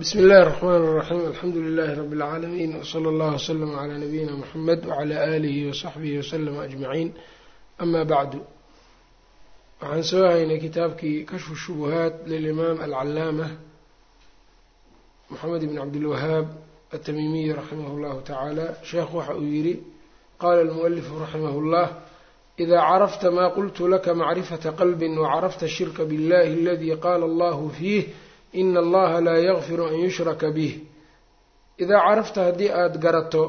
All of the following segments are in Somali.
bsmi اllahi الرحmn الرaxيm alxamdu لlh rb العaalamiin wslى اllah وslm عlى nabiyina mxamed wعlى alihi وصaxbihi وslm aجmaciin ama bacdu waxaan soo haynay kitaabkii kashfu shubuhaat lilimaam alcalaamة moxamed bn cabdilwahaab atamimiyi raximah اllahu tacaala sheekh waxa uu yihi qala اlmualifu raximah اllah إida carafta ma qultu laka macrifaةa qalbi wcarafta shirka bاllahi aladi qala allah fiih ina allaha laa yakfiru an yushraka bih idaa carafta haddii aada garato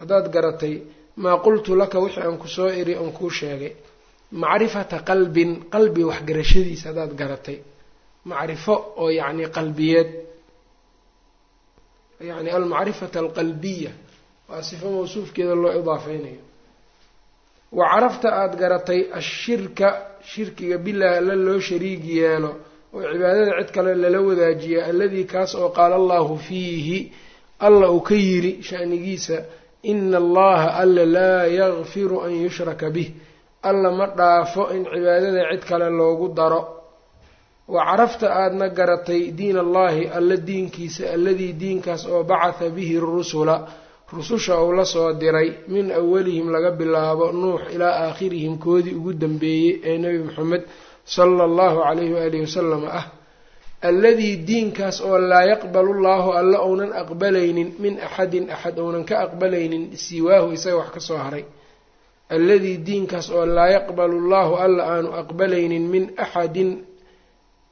haddaad garatay maa qultu laka wixii aan ku soo iri aan kuu sheegay macrifata qalbin qalbi waxgarashadiisa haddaad garatay. Macrifo oo yacni qalbiyeed. Yacni almacrifata alqalbiya waa sifo mawsuufkeeda loo idaafeynayo wa carafta aada garatay ashirka shirkiga bilaah alla loo shariig yeelo oo cibaadada cid kale lala wadaajiya alladii kaas oo qaala allahu fiihi alla uu ka yiri shanigiisa ina allaha alla laa yakfiru an yushraka bih. Alla ma dhaafo in cibaadada cid kale loogu daro. Wa carafta aadna garatay diin allahi alla diinkiisa alladii diinkaas oo bacatha bihi rusula rususha uu la soo diray min awalihim laga bilaabo nuux ilaa aakhirihim koodii ugu dambeeyey ee nebi moxamed sala allahu calayhi waalihi wasalam ah alladii diinkaas oo laa yaqbalu llaahu alla ounan aqbalaynin min axadin axad ounan ka aqbalaynin siwaahu isaga wax ka soo haray. Alladii diinkaas oo laa yaqbalu llaahu alla aanu aqbalaynin min axadin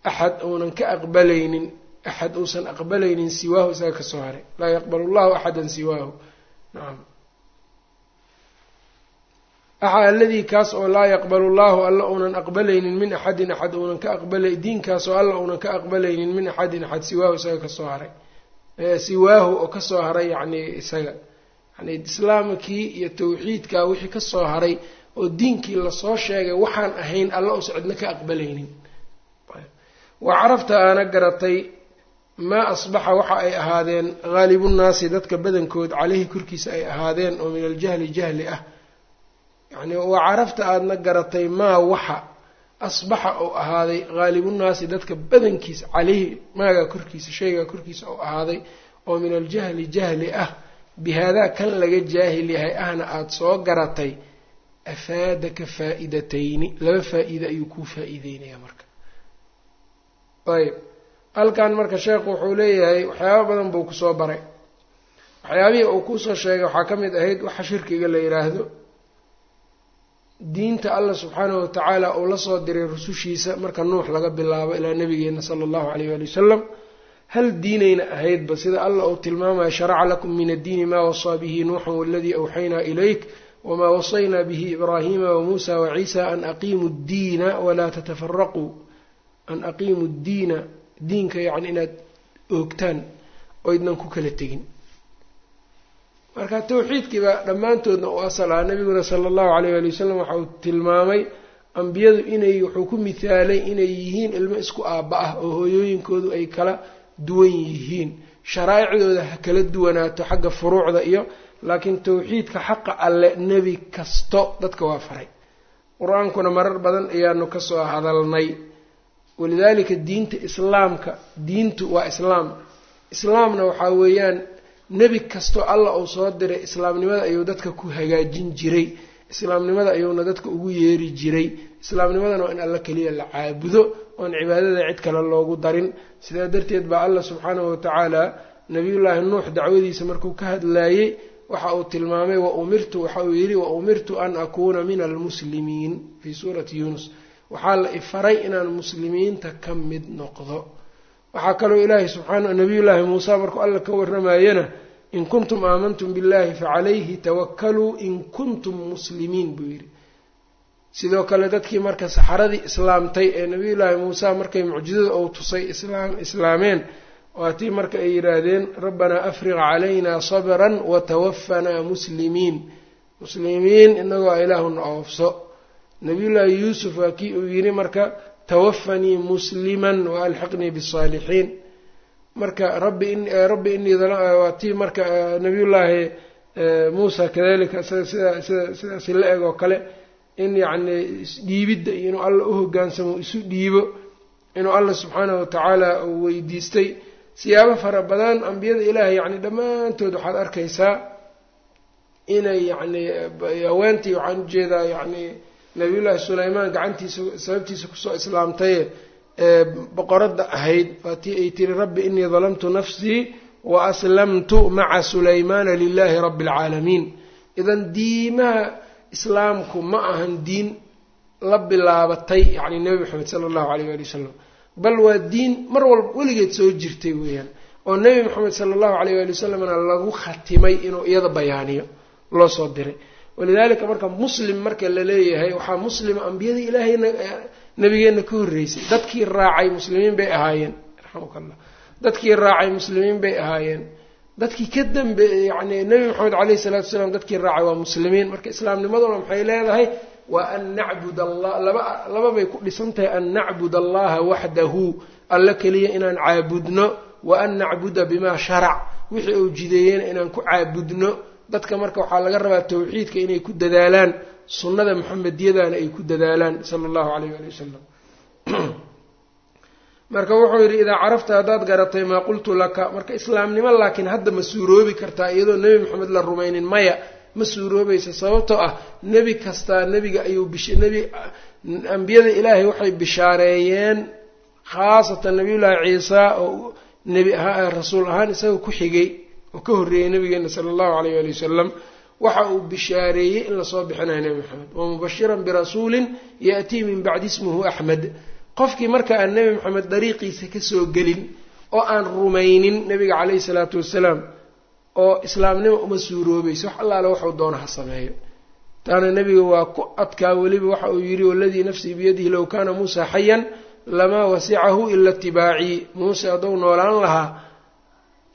axad ounan ka aqbalaynin axad uusan aqbalaynin siwaahu isaga ka soo haray. Laa yaqbalu llahu axadan siwaahu. Nacam alladii kaas oo laa yaqbalu llaahu alla uunan aqbalaynin min axadin axad uunan ka aqbala diinkaas oo alla uunan ka aqbalaynin min axadin axad siwaahu isaga ka soo haray. Siwaahu oo ka soo haray yacni isaga. Yani islaamkii iyo tawxiidkaa wixii ka soo haray oo diinkii la soo sheegay waxaan ahayn alla uusa cidna ka aqbalaynin. Wa carafta aana garatay maa asbaxa waxa ay ahaadeen haalibunnaasi dadka badankood caleyhi korkiisa ay ahaadeen oo min aljahli jahli ah yacni waa carafta aadna garatay maa waxa asbaxa ou ahaaday haalibunnaasi dadka badankiisa caleyhi maagaa korkiisa shaygaa korkiisa ou ahaaday oo min aljahli jahli ah bihaadaa kan laga jaahil yahay ahna aada soo garatay afaadaka faa'idatayni laba faa-iida ayuu kuu faa-iideynaya marka. Ayb halkan marka sheekhu wuxuu leeyahay waxyaaba badan buu ku soo baray. Waxyaabihii uu ku soo sheegay waxaa ka mid ahayd waxa shirkiga la yidhaahdo diinta alla subxaanahu watacaala uu la soo diray rusushiisa marka nuux laga bilaabo ilaa nabigeena sala allahu alayh waali wasalam hal diinayna ahaydba sida alla uu tilmaamaya sharaca lakum min addiini maa wasaa bihi nuuxan waladii awxaynaa ilayk wamaa wasaynaa bihi ibraahiima wamuusa waciisa an aqiimu ddiina walaa tatafaraquu an aqiimu ddiina diinka yacni inaad oogtaan oydnan ku kala tegin marka tawxiidkiiba dhammaantoodna u asal ah nabiguna sala allahu alayh waali wasalam waxa uu tilmaamay ambiyadu inay wuxuu ku mithaalay inay yihiin ilmo isku aabba ah oo hooyooyinkoodu ay kala duwan yihiin. Sharaa'icdooda ha kala duwanaato xagga furuucda iyo laakiin tawxiidka xaqa alle nebi kasto dadka waa faray. Qur'aankuna marar badan ayaanu ka soo hadalnay. Walidaalika diinta islaamka diintu waa islaam. Islaamna waxaa weeyaan nebi kastoo alla uu soo diray islaamnimada ayuu dadka ku hagaajin jiray islaamnimada ayuuna dadka ugu yeeri jiray. Islaamnimadana waa in alla keliya la caabudo oon cibaadada cid kale loogu darin. Sidaa darteed baa alla subxaanahu watacaala nabiyullaahi nuux dacwadiisa markuu ka hadlaayey waxa uu tilmaamay wa umirtu waxa uu yidhi wa umirtu an akuuna min almuslimiin fii suurati yuunus. Waxaa la ifaray inaan muslimiinta ka mid noqdo waxaa kaloo ilaahay subxaana nabiyullaahi muuse markuu alla ka warramayana in kuntum aamantum billahi facalayhi tawakaluu in kuntum muslimiin buu yidhi. Sidoo kale dadkii marka saxaradii islaamtay ee nabiyullaahi muuse markay mucjizada ou tusay islaam islaameen waatii marka ay yidhaahdeen rabbanaa afriq calayna sabran watawaffanaa muslimiin. Muslimiin inagoo ilaahuna oofso. Nabiyullaahi yuusuf waa kii uu yidhi marka twafanii musliman waalxiqnii bالsaalixiin marka rabbi rabbi inii waa tii marka nabiyullaahi muusa kadalika sida sida sidaasi la eg oo kale in yacni isdhiibidda iyo inuu alla u hogaansamo isu dhiibo inuu alla subxaanahu watacaala uu weydiistay siyaabo fara badan ambiyada ilaahay yacni dhammaantood waxaad arkaysaa inay yacni haweentii waxaan u jeedaa yacni nabiyullaahi sulaymaan gacantiisa sababtiisa ku soo islaamtaye boqoradda ahayd waatii ay tiri rabbi inii dalamtu nafsii wa aslamtu maca sulaymaana lilaahi rabbi alcaalamiin idan diimaha islaamku ma ahan diin la bilaabatay yacni nebi maxamed sala allahu alayh waali wasalam bal waa diin mar walba weligeed soo jirtay weeyaan oo nebi maxamed sala allahu alayh waali wasalamna lagu khatimay inuu iyada bayaaniyo loo soo diray walidaalika marka muslim marka la leeyahay waxaa muslima ambiyadii ilaahayna nabigeenna ka horreysay. Dadkii raacay muslimiin bay ahaayeen raxamuk allah dadkii raacay muslimiin bay ahaayeen. Dadkii ka dambe yacni nebi maxamed caleyhi isalaatu wasalaam dadkii raacay waa muslimiin. Marka islaamnimaduna maxay leedahay? Waa an nacbud allah laba laba bay ku dhisan tahay an nacbud allaha waxdahu alla keliya inaan caabudno wa an nacbuda bimaa sharac. Wixii uu jideeyeyna inaan ku caabudno dadka marka waxaa laga rabaa tawxiidka inay ku dadaalaan sunnada maxamediyadana ay ku dadaalaan sala allahu alayh ali wasalam marka wuxuu yidhi idaa carafta haddaad garatay maa qultu laka marka islaamnimo laakiin hadda ma suuroobi kartaa iyadoo nebi maxamed la rumaynin maya ma suuroobaysa sababtoo ah nebi kastaa nebiga ayuu nebi ambiyada ilaahay waxay bishaareeyeen khaasatan nabiyullaahi ciisa oo nebi ahaa rasuul ahaan isaga ku xigay oo ka horreeyey nabigeena sala allahu alayh ali wasalam waxa uu bishaareeyey in la soo bixinayo nebi maxamed wa mubashiran birasuulin ya'tii min bacdi ismuhu axmed qofkii marka aan nebi maxamed dariiqiisa ka soo gelin oo aan rumaynin nebiga caleyhi salaatu wasalaam oo islaamnimo uma suuroobayso wax allaale waxuu doona ha sameeyo. Taana nebiga waa ku adkaa weliba waxa uu yidhi waladii nafsii biyadihi low kaana muusa xayan lamaa wasicahu ila itibaacii muuse hadduu noolaan lahaa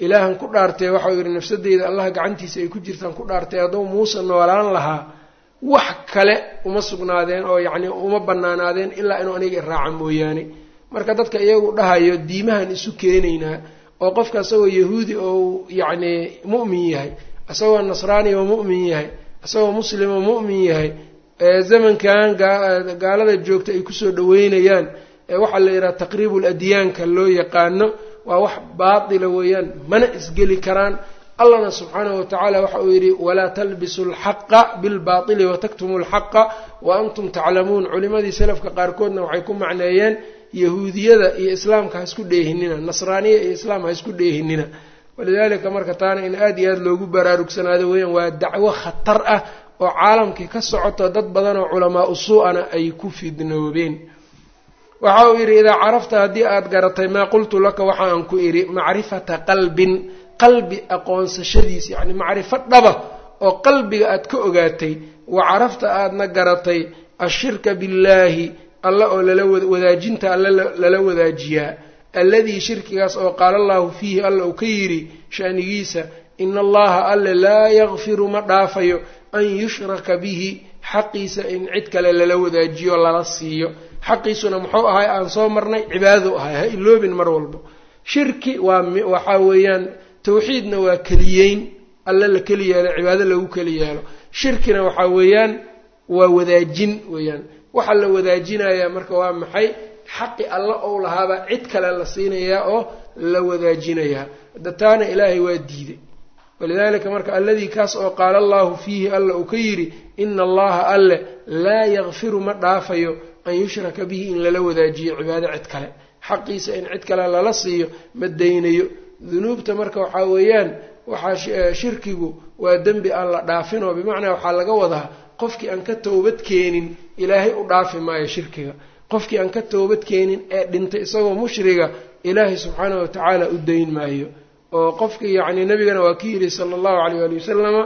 ilaahan ku dhaartee waxau yidhi nafsadeyda allah gacantiisa ay ku jirtaan ku dhaartay hadduu muuse noolaan lahaa wax kale uma sugnaadeen oo yacni uma bannaanaadeen ilaa inuu aniga iraaca mooyaane. Marka dadka iyagu dhahayo diimahan isu keenaynaa oo qofka isagoo yahuudi oo yacni mu'min yahay isagoo nasraani oo mu'min yahay isagoo muslim oo mu'min yahay zamankan gaalada joogta ay ku soo dhaweynayaan waxaa la yidhaha taqriibu ladyaanka loo yaqaano waa wax baatila weeyaan mana isgeli karaan. Allahna subxaanahu watacaala waxa uu yidhi walaa talbisu alxaqa bilbaatili wataktumu alxaqa wa antum taclamuun culimadii salafka qaarkoodna waxay ku macneeyeen yahuudiyada iyo islaamka ha isku dheehinina nasraaniya iyo islaam ha isku dheehinina. Walidaalika marka taana in aada iyo aada loogu baraarugsanaado weeyaan waa dacwo khatar ah oo caalamkii ka socoto dad badan oo culamaa usu-ana ay ku fidnoobeen waxa uu yidhi idaa carafta haddii aada garatay maa qultu laka waxa aan ku idhi macrifata qalbin qalbi aqoonsashadiis yacni macrifo dhaba oo qalbiga aad ka ogaatay wa carafta aadna garatay ashirka billaahi alla oo lala wadaajinta alla lala wadaajiyaa. Alladii shirkigaas oo qaala allahu fiihi alla uu ka yidhi shanigiisa ina allaha alle laa yakfiru ma dhaafayo an yushraka bihi xaqiisa in cid kale lala wadaajiyo lala siiyo xaqiisuna muxuu ahay aan soo marnay cibaadadu ahay ha iloobin mar walbo. Shirki waa waxaa weeyaan tawxiidna waa keliyeyn alle la keli yeelo cibaado lagu keli yeelo. Shirkina waxaa weeyaan waa wadaajin weeyaan. Waxaa la wadaajinayaa marka waa maxay? Xaqi alla ou lahaabaa cid kale la siinayaa oo la wadaajinayaa. Hadda taana ilaahay waa diiday walidaalika marka alladii kaas oo qaala allahu fiihi alla uu ka yidhi ina allaha alle laa yakfiru ma dhaafayo an yushraka bihi in lala wadaajiyo cibaado cid kale. Xaqiisa in cid kale lala siiyo ma daynayo. Dunuubta marka waxaa weeyaan waxaa shirkigu waa dembi aan la dhaafinoo bimacnaa waxaa laga wadaa qofkii aan ka toobad keenin ilaahay u dhaafi maayo shirkiga. Qofkii aan ka toobad keenin ee dhintay isagoo mushriga ilaahay subxaanahu watacaala u dayn maayo. Oo qofkii yacni nabigana waa ki yidhi sala allahu alayh ali wasalama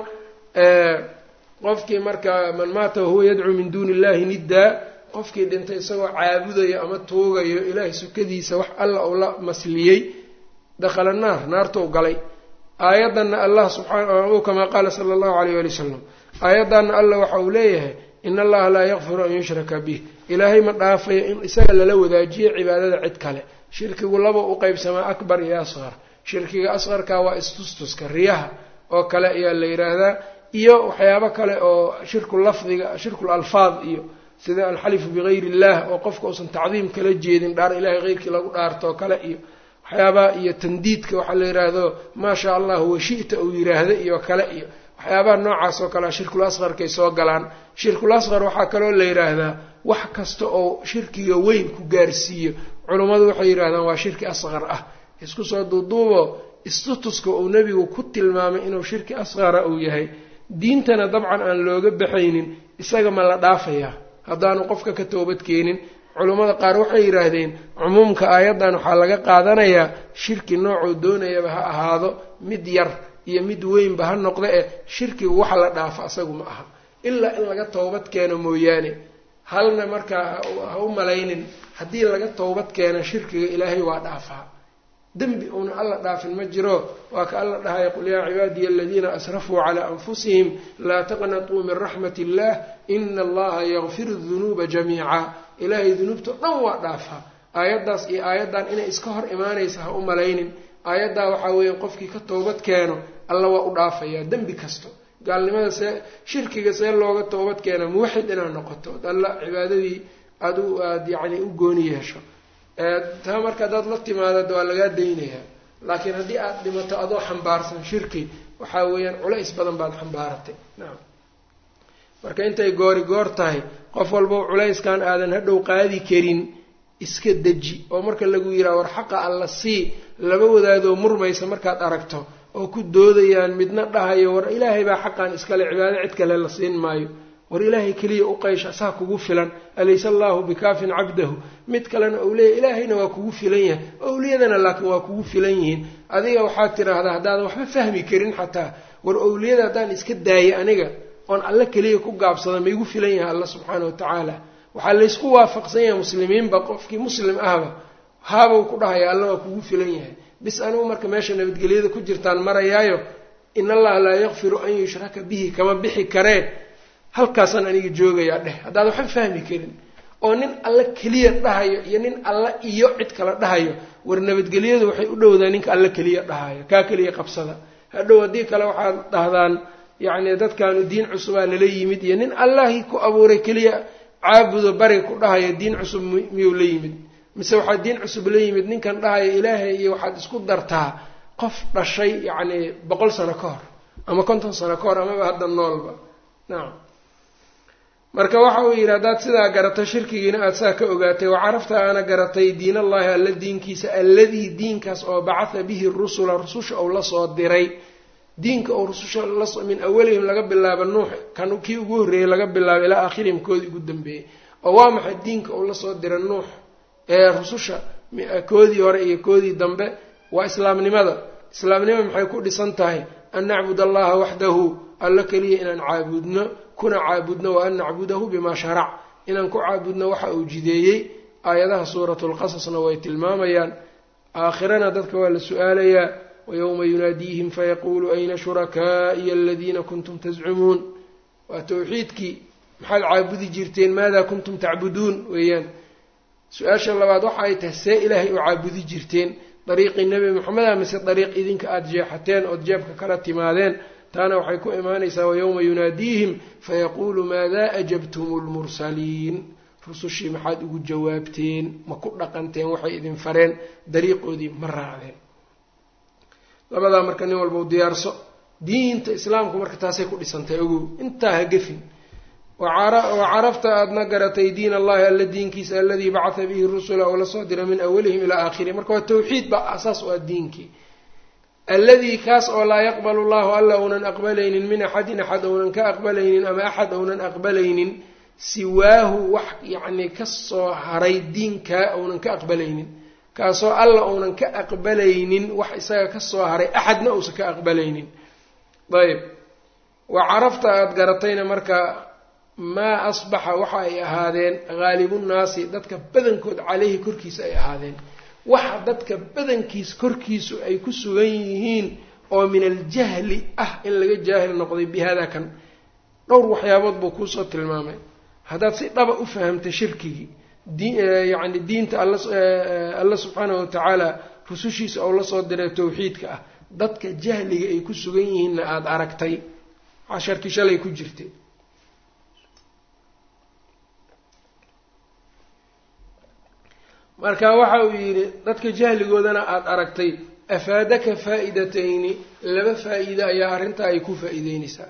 qofkii marka man maata wahuwa yadcuu min duuni illahi niddaa qofkii dhintay isagoo caabudayo ama tuugayo ilaahay sukadiisa wax alla uu la masliyey dakhala naar naartou galay. Aayaddanna allah subxaana kamaa qaala sala allahu alayh ali wasalam aayaddanna allah waxa uu leeyahay in allaha laa yakfiru an yushraka bih ilaahay ma dhaafayo in isaga lala wadaajiyo cibaadada cid kale. Shirkigu laba u qeybsamaa akbar iyo asqar shirkiga asqarka waa istustuska riyaha oo kale ayaa la yidhaahdaa iyo waxyaabo kale oo shirku lafdiga alfaad iyo sida alxalifu bigayri illah oo qofka uusan tacdiim kala jeedin dhaar ilahay heyrkii lagu dhaartoo kale iyo waxyaabaha iyo tandiidka waxaa la yidhaahdo maa shaa allahu washita uu yiraahdo iyo kale iyo waxyaabaha noocaas oo kalea shirkul asqarkay soo galaan. Shirkul asqar waxaa kaloo la yidhaahdaa wax kasta oo shirkiga weyn ku gaarsiiyo. Culummadu waxay yidhahdaan waa shirki asqar ah. Isku soo duuduubo istutuska uu nebigu ku tilmaamay inuu shirki asqara uu yahay. Diintana dabcan aan looga baxaynin isaga ma la dhaafayaa haddaanu qofka ka toobad keenin. Culummada qaar waxay yidhaahdeen cumuumka aayaddan waxaa laga qaadanayaa shirki noocuu doonayaba ha ahaado. Mid yar iyo mid weynba ha noqda eh shirkigu waxa la dhaafo asagu ma aha. Ilaa in laga toobad keeno mooyaane. Halna markaa ha u malaynin. Haddii laga toobad keeno shirkiga ilaahay waa dhaafaa dembi uuna alla dhaafin ma jiro waa ka alla dhahaya qul yaa cibaadiya aladiina asrafuu calaa anfusihim laa taqnatuu min raxmat illah ina allaha yakfiru dunuuba jamiica. Ilaahay dunuubta dhan waa dhaafaa aayaddaas iyo aayaddan inay iska hor imaanaysa ha u malaynin. Aayaddaa waxaa weeye qofkii ka toobad keeno alla waa u dhaafayaa dembi kasto. Gaalnimada see shirkiga see looga toobad keena muwaxid inaad noqoto. Od alla cibaadadii aada u aada yacni u gooni yeesho taa marka haddaad la timaadad waa lagaa daynayaa laakiin haddii aada dhimato adoo xambaarsan shirki waxaa weeyaan culays badan baad xambaaratay nacam marka intay goori goor tahay qof walba culayskan aadan hadhow qaadi karin iska deji. Oo marka lagu yidhaha war xaqa alla sii. Laba wadaadoo murmaysa markaad aragto oo ku doodayaan midna dhahayo war ilaahay baa xaqan iskale cibaado cid kale la siin maayo war ilaahay keliya u qaysha saa kugu filan. Alaysa allahu bikaafin cabdahu. Mid kalena ou leeyahy ilaahayna waa kugu filan yahay. Owliyadana laakiin waa kugu filan yihiin. Adiga waxaad tidhaahdaa haddaadan waxba fahmi karin xataa. War owliyada haddaan iska daayay aniga oon alle keliya ku gaabsada maigu filan yahay alla subxaana wa tacaala waxaa laysku waafaqsan yahay muslimiinba qofkii muslim ahba haabuu ku dhahaya alla waa kugu filan yahay. Bis anigu marka meesha nabadgelyada ku jirtaan marayaayo in allaha laa yakfiru an yushraka bihi kama bixi karee halkaasaan aniga joogayaa dheh. Haddaad waxba fahmi karin. Oo nin alle keliya dhahayo iyo nin alle iyo cid kala dhahayo war nabadgelyadu waxay u dhowdaa ninka alle keliya dhahayo. Kaa keliya qabsada. Hadhow haddii kale waxaad dhahdaan yacni dadkaanu diin cusubaa lala yimid iyo nin allahii ku abuuray keliya caabudo bari ku dhahayo diin cusub miyuu la yimid? Mise waxaad diin cusub la yimid ninkan dhahayo ilaahay iyo waxaad isku dartaa qof dhashay yacni boqol sano ka hor ama konton sano ka hor amaba hadda noolba. Nacam marka waxa uu yidhi haddaad sidaa garato shirkigiina aada saa ka ogaatay wa carafta aana garatay diin allahi alla diinkiisa alladii diinkaas oo bacatha bihi rusula rususha ou la soo diray. Diinka oo rususha min awalihim laga bilaabo nuux kan kii ugu horreeyey laga bilaabo ilaa aakhirihim koodii ugu dambeeyey oo waa maxay diinka uu la soo diray nuux ee rususha koodii hore iyo koodii dambe? Waa islaamnimada. Islaamnima maxay ku dhisan tahay? An nacbud allaha waxdahu alla keliya inaan caabudno kuna caabudno wa an nacbudahu bimaa sharac. Inaan ku caabudno waxa uu jideeyey aayadaha suuratu lqasasna way tilmaamayaan. Aakhirana dadka waa la su'aalayaa wayowma yunaadiihim fayaquulu ayna shurakaa'iya aladiina kuntum tascumuun waa tawxiidkii maxaad caabudi jirteen maadaa kuntum tacbuduun weeyaan. Su'aasha labaad waxa ay tahay see ilaahay u caabudi jirteen. Dariiqii nebi moxameda mise dariiq idinka aada jeexateen ood jeebka kala timaadeen taana waxay ku imaanaysaa wayowma yunaadiihim fayaquulu maadaa ajabtum lmursaliin rusushii maxaad ugu jawaabteen ma ku dhaqanteen waxay idin fareen dariiqoodii ma raacdeen labadaa marka nin walba u diyaarso diinta islaamku marka taasay ku dhisantahay ogow intaa ha gefin. Wa carafta aadna garatay diin allahi alla diinkiisa aladii bacatha bihi rusula oo la soo dira min awalihim ilaa aakhirihim marka waa tawxiid baa asaas u ah diinkii alladii kaas oo laa yaqbalu llahu alla uunan aqbalaynin min axadin axad ounan ka aqbalaynin ama axad ounan aqbalaynin siwaahu wax yacni ka soo haray diinkaa ounan ka aqbalaynin. Kaasoo alla uunan ka aqbalaynin wax isaga ka soo haray axadna uusan ka aqbalaynin. Ayb wa carafta aada garatayna marka maa asbaxa waxa ay ahaadeen haalibunnaasi dadka badankood caleyhi korkiisa ay ahaadeen waxa dadka badankiis korkiisu ay ku sugan yihiin oo min aljahli ah in laga jaahil noqday bi hada kan. Dhowr waxyaabood buu kuusoo tilmaamay. Haddaad si dhaba u fahamtay shirkigii dyacni diinta alla subxaanahu watacaala rusushiisa ou la soo diray tawxiidka ah dadka jahliga ay ku sugan yihiinna aada aragtay. Casharkii shalay ku jirtay marka waxa uu yidhi dadka jahligoodana aada aragtay afaadaka faa'idatayni? Laba faa'iide ayaa arrintaa ay ku faa'iideynaysaa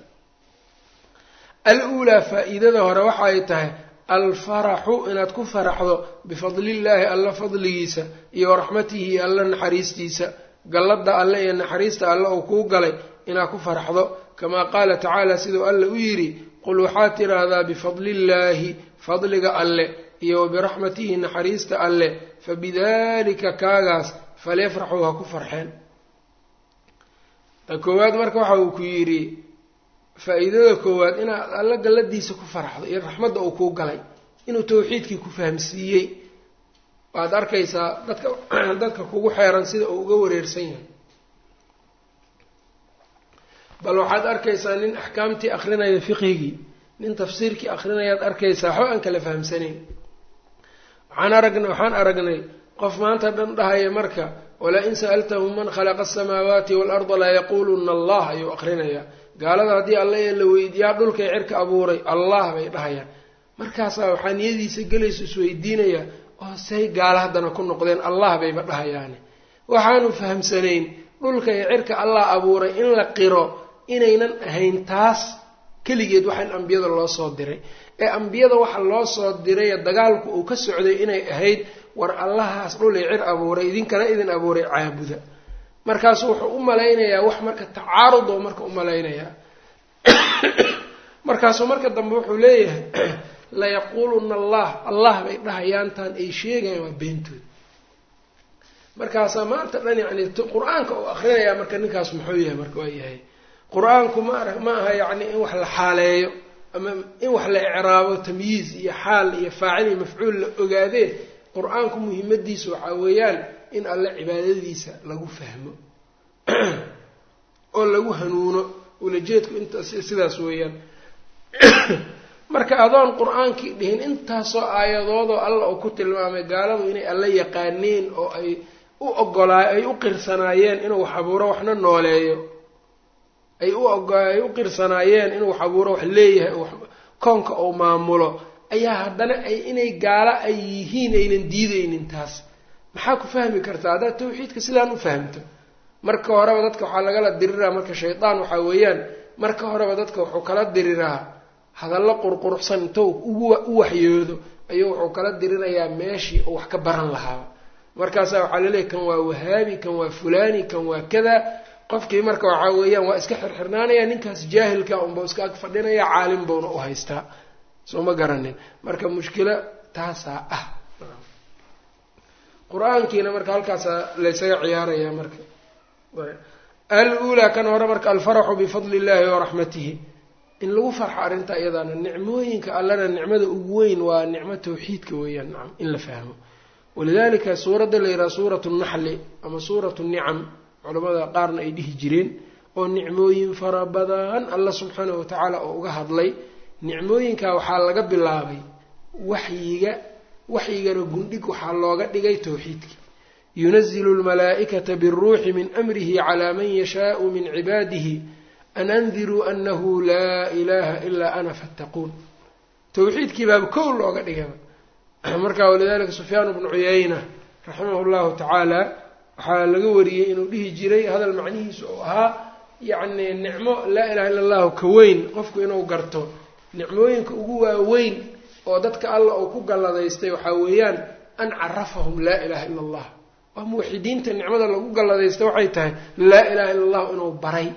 al-uulaa faa'iidada hore waxa ay tahay alfaraxu inaad ku faraxdo bifadlillaahi alla fadligiisa iyo waraxmatihi alla naxariistiisa. Galladda alle iyo naxariista alle uu kuu galay inaad ku faraxdo. Kamaa qaala tacaala siduu alle u yidhi qul waxaad tidhaahdaa bifadlillaahi fadliga alle iyo wabiraxmatihi naxariista alle fabidalika kaagaas falyafraxuu ha ku farxeen. Ta koowaad marka waxa uu ku yidhi faa-iidada koowaad inaad alla galladiisa ku faraxdo iyo raxmadda uu kuu galay inuu tawxiidkii ku fahamsiiyey waad arkaysaa dadka dadka kugu xeeran sida uu uga wareersan yahay. Bal waxaad arkaysaa nin axkaamtii akrinaya fiqhigii nin tafsiirkii akrinayaad arkaysaa waxba aan kala fahamsanayn waxaan aragnay waxaan aragnay qof maanta dhan dhahaya marka wala in sa'altahum man khalaqa asamaawaati waalarda la yaquuluna allah ayuu akrinayaa gaalada haddii alla la weydiiyaa dhulkay cirka abuuray allah bay dhahayaan. Markaasaa waxaa niyadiisa gelayso isweydiinaya oo say gaala haddana ku noqdeen allah bayba dhahayaani waxaanu fahamsanayn dhulka iyo cirka allah abuuray in la qiro inaynan ahayn taas keligeed waxa in ambiyada loo soo diray ee ambiyada waxa loo soo diray dagaalku uu ka socday inay ahayd war allahaas dhul iyo cir abuuray idinkana idin abuuray caabuda. Markaasu wuxuu u malaynayaa wax marka tacaarud oo marka u malaynayaa. Markaasuu marka dambe wuxuu leeyahay layaquuluna allah allah bay dhahayaantaan ay sheegayaan waa beentood markaasaa maanta dhan yacni qur'aanka uu akrinayaa marka ninkaas muxuu yahay marka waa yahay. Qur'aanku ma ma aha yacni in wax la xaaleeyo ama in wax la icraabo tamyiiz iyo xaal iyo faacil iyo mafcuul la ogaadee qur'aanku muhiimadiisa waxaa weeyaan in alle cibaadadiisa lagu fahmo oo lagu hanuuno ulajeedku intaas sidaas weeyaan. Marka adoon qur'aankii dhihin intaasoo aayadoodoo alla uu ku tilmaamay gaaladu inay alla yaqaaneen oo ay u ogolaa ay u qirsanaayeen inuu wax abuuro waxna nooleeyo ay u ogo ay u qirsanaayeen inuu wax abuuro wax leeyahay koonka uu maamulo ayaa haddana ay inay gaalo ay yihiin aynan diideynin taas. Maxaa ku fahmi kartaa haddaad tawxiidka sidaan u fahamto. Marka horeba dadka waxaa lagala diriraa marka shaydaan waxaa weeyaan marka horeba dadka wuxuu kala diriraa hadallo qurquruxsan intou u waxyoodo ayuu wuxuu kala dirirayaa meeshii uu wax ka baran lahaa. Markaasaa waxaa laleeyahy kan waa wahaabi kan waa fulani kan waa kada qofkii marka waxaa weeyaan waa iska xirxirnaanaya ninkaas jaahilka unbau iska ag fadhinaya caalim bauna u haystaa. Soo garanin. Marka mushkilo taasaa ah. Qur'aankiina marka halkaasaa laysaga ciyaaraya marka. Al-uulaa kan hore marka alfaraxu bifadli illahi waraxmatihi in lagu farxo arrinta iyadaana nicmooyinka allana nicmada ugu weyn waa nicmo tawxiidka weeyaan nacam in la fahmo. Walidalika suuradda la yidhaha suuratu naxli ama suuratu nicam culamada qaarna ay dhihi jireen oo nicmooyin fara badan alla subxaanahu watacaala oo uga hadlay. Nicmooyinka waxaa laga bilaabay waxyiga waxyigana gundhig waxaa looga dhigay tawxiidka. Yunazilu lmalaa'ikata biruuxi min amrihi calaa man yashaau min cibaadihi an andiruu anahu laa ilaha ilaa ana fattaquun. Tawxiidkii baaba kow looga dhigaba marka walidalika sufyaan bnu cuyayna raximahu llahu tacaala waxaa laga wariyey inuu dhihi jiray hadal macnihiisu uu ahaa yacni nicmo laa ilaha illa allahu ka weyn qofku inuu garto nicmooyinka ugu waaweyn oo dadka alla uu ku galladaystay waxaa weeyaan an carafahum laa ilaha illa allah waa muwaxidiinta nicmada lagu galladaysta waxay tahay laa ilaha illa allahu inuu baray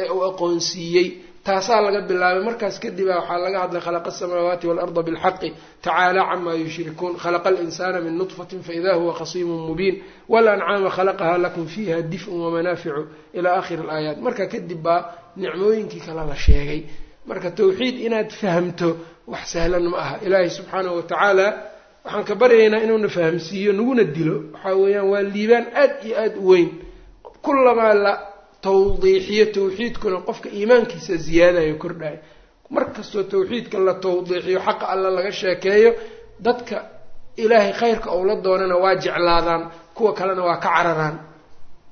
ee uu aqoonsiiyey taasaa laga bilaabay. Markaas kadib a waxaa laga hadlay khalaqa asamaawaati waalarda bilxaqi tacaala camaa yushrikuun. Khalaqa alinsana min nutfatin faida huwa khasiimun mubiin. Walancaama khalaqaha lakum fiiha dif'un wamanaaficu ilaa akhiri alaayaat. Marka kadib baa nicmooyinkii kale la sheegay. Marka tawxiid inaad fahamto wax sahlan ma aha. Ilaahay subxaanahu watacaala waxaan ka baryaynaa inuuna fahamsiiyo naguna dilo. Waxaa weeyaan waa liibaan aad iyo aada u weyn. Kulamaa la tawdiixiyo tawxiidkuna qofka iimaankiisa ziyaadayo kordhayo mar kastoo tawxiidka la tawdiixiyo xaqa alla laga sheekeeyo dadka ilaahay khayrka ou doonana waa jeclaadaan kuwa kalena waa ka cararaan.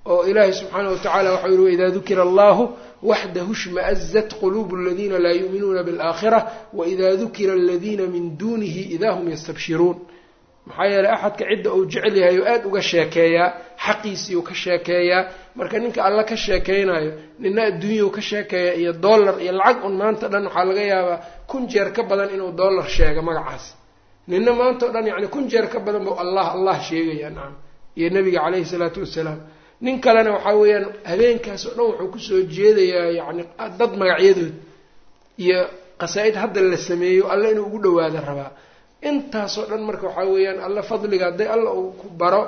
Oo ilaahay subxaanahu watacala waxau yihi waidaa dukira allahu waxdahu shma'azat quluubu aladiina laa yuuminuuna biاlaakhira waida dukira aladiina min duunihi idaa hum yastabshiruun maxaa yeeley axadka cidda uu jecel yahay oo aada uga sheekeeyaa xaqiisii uu ka sheekeeyaa marka ninka alla ka sheekeynayo nina adduunyau ka sheekeeya iyo dollar iyo lacag un maanta dhan waxaa laga yaabaa kun jeer ka badan inuu dollar sheego magacaas. Nina o dhan yacni kun jeer ka badan buu allah allah sheegaya nacam iyo nabiga caleyhi salaatu wassalaam nin kalena waxaa weeyaan habeenkaas oo dhan wuxuu ku soo jeedayaa yacni dad magacyadood iyo qasaa-id hadda la sameeyo alle inuu ugu dhawaado rabaa intaasoo dhan marka waxaa weeyaan alle fadliga hadday alla uu ku baro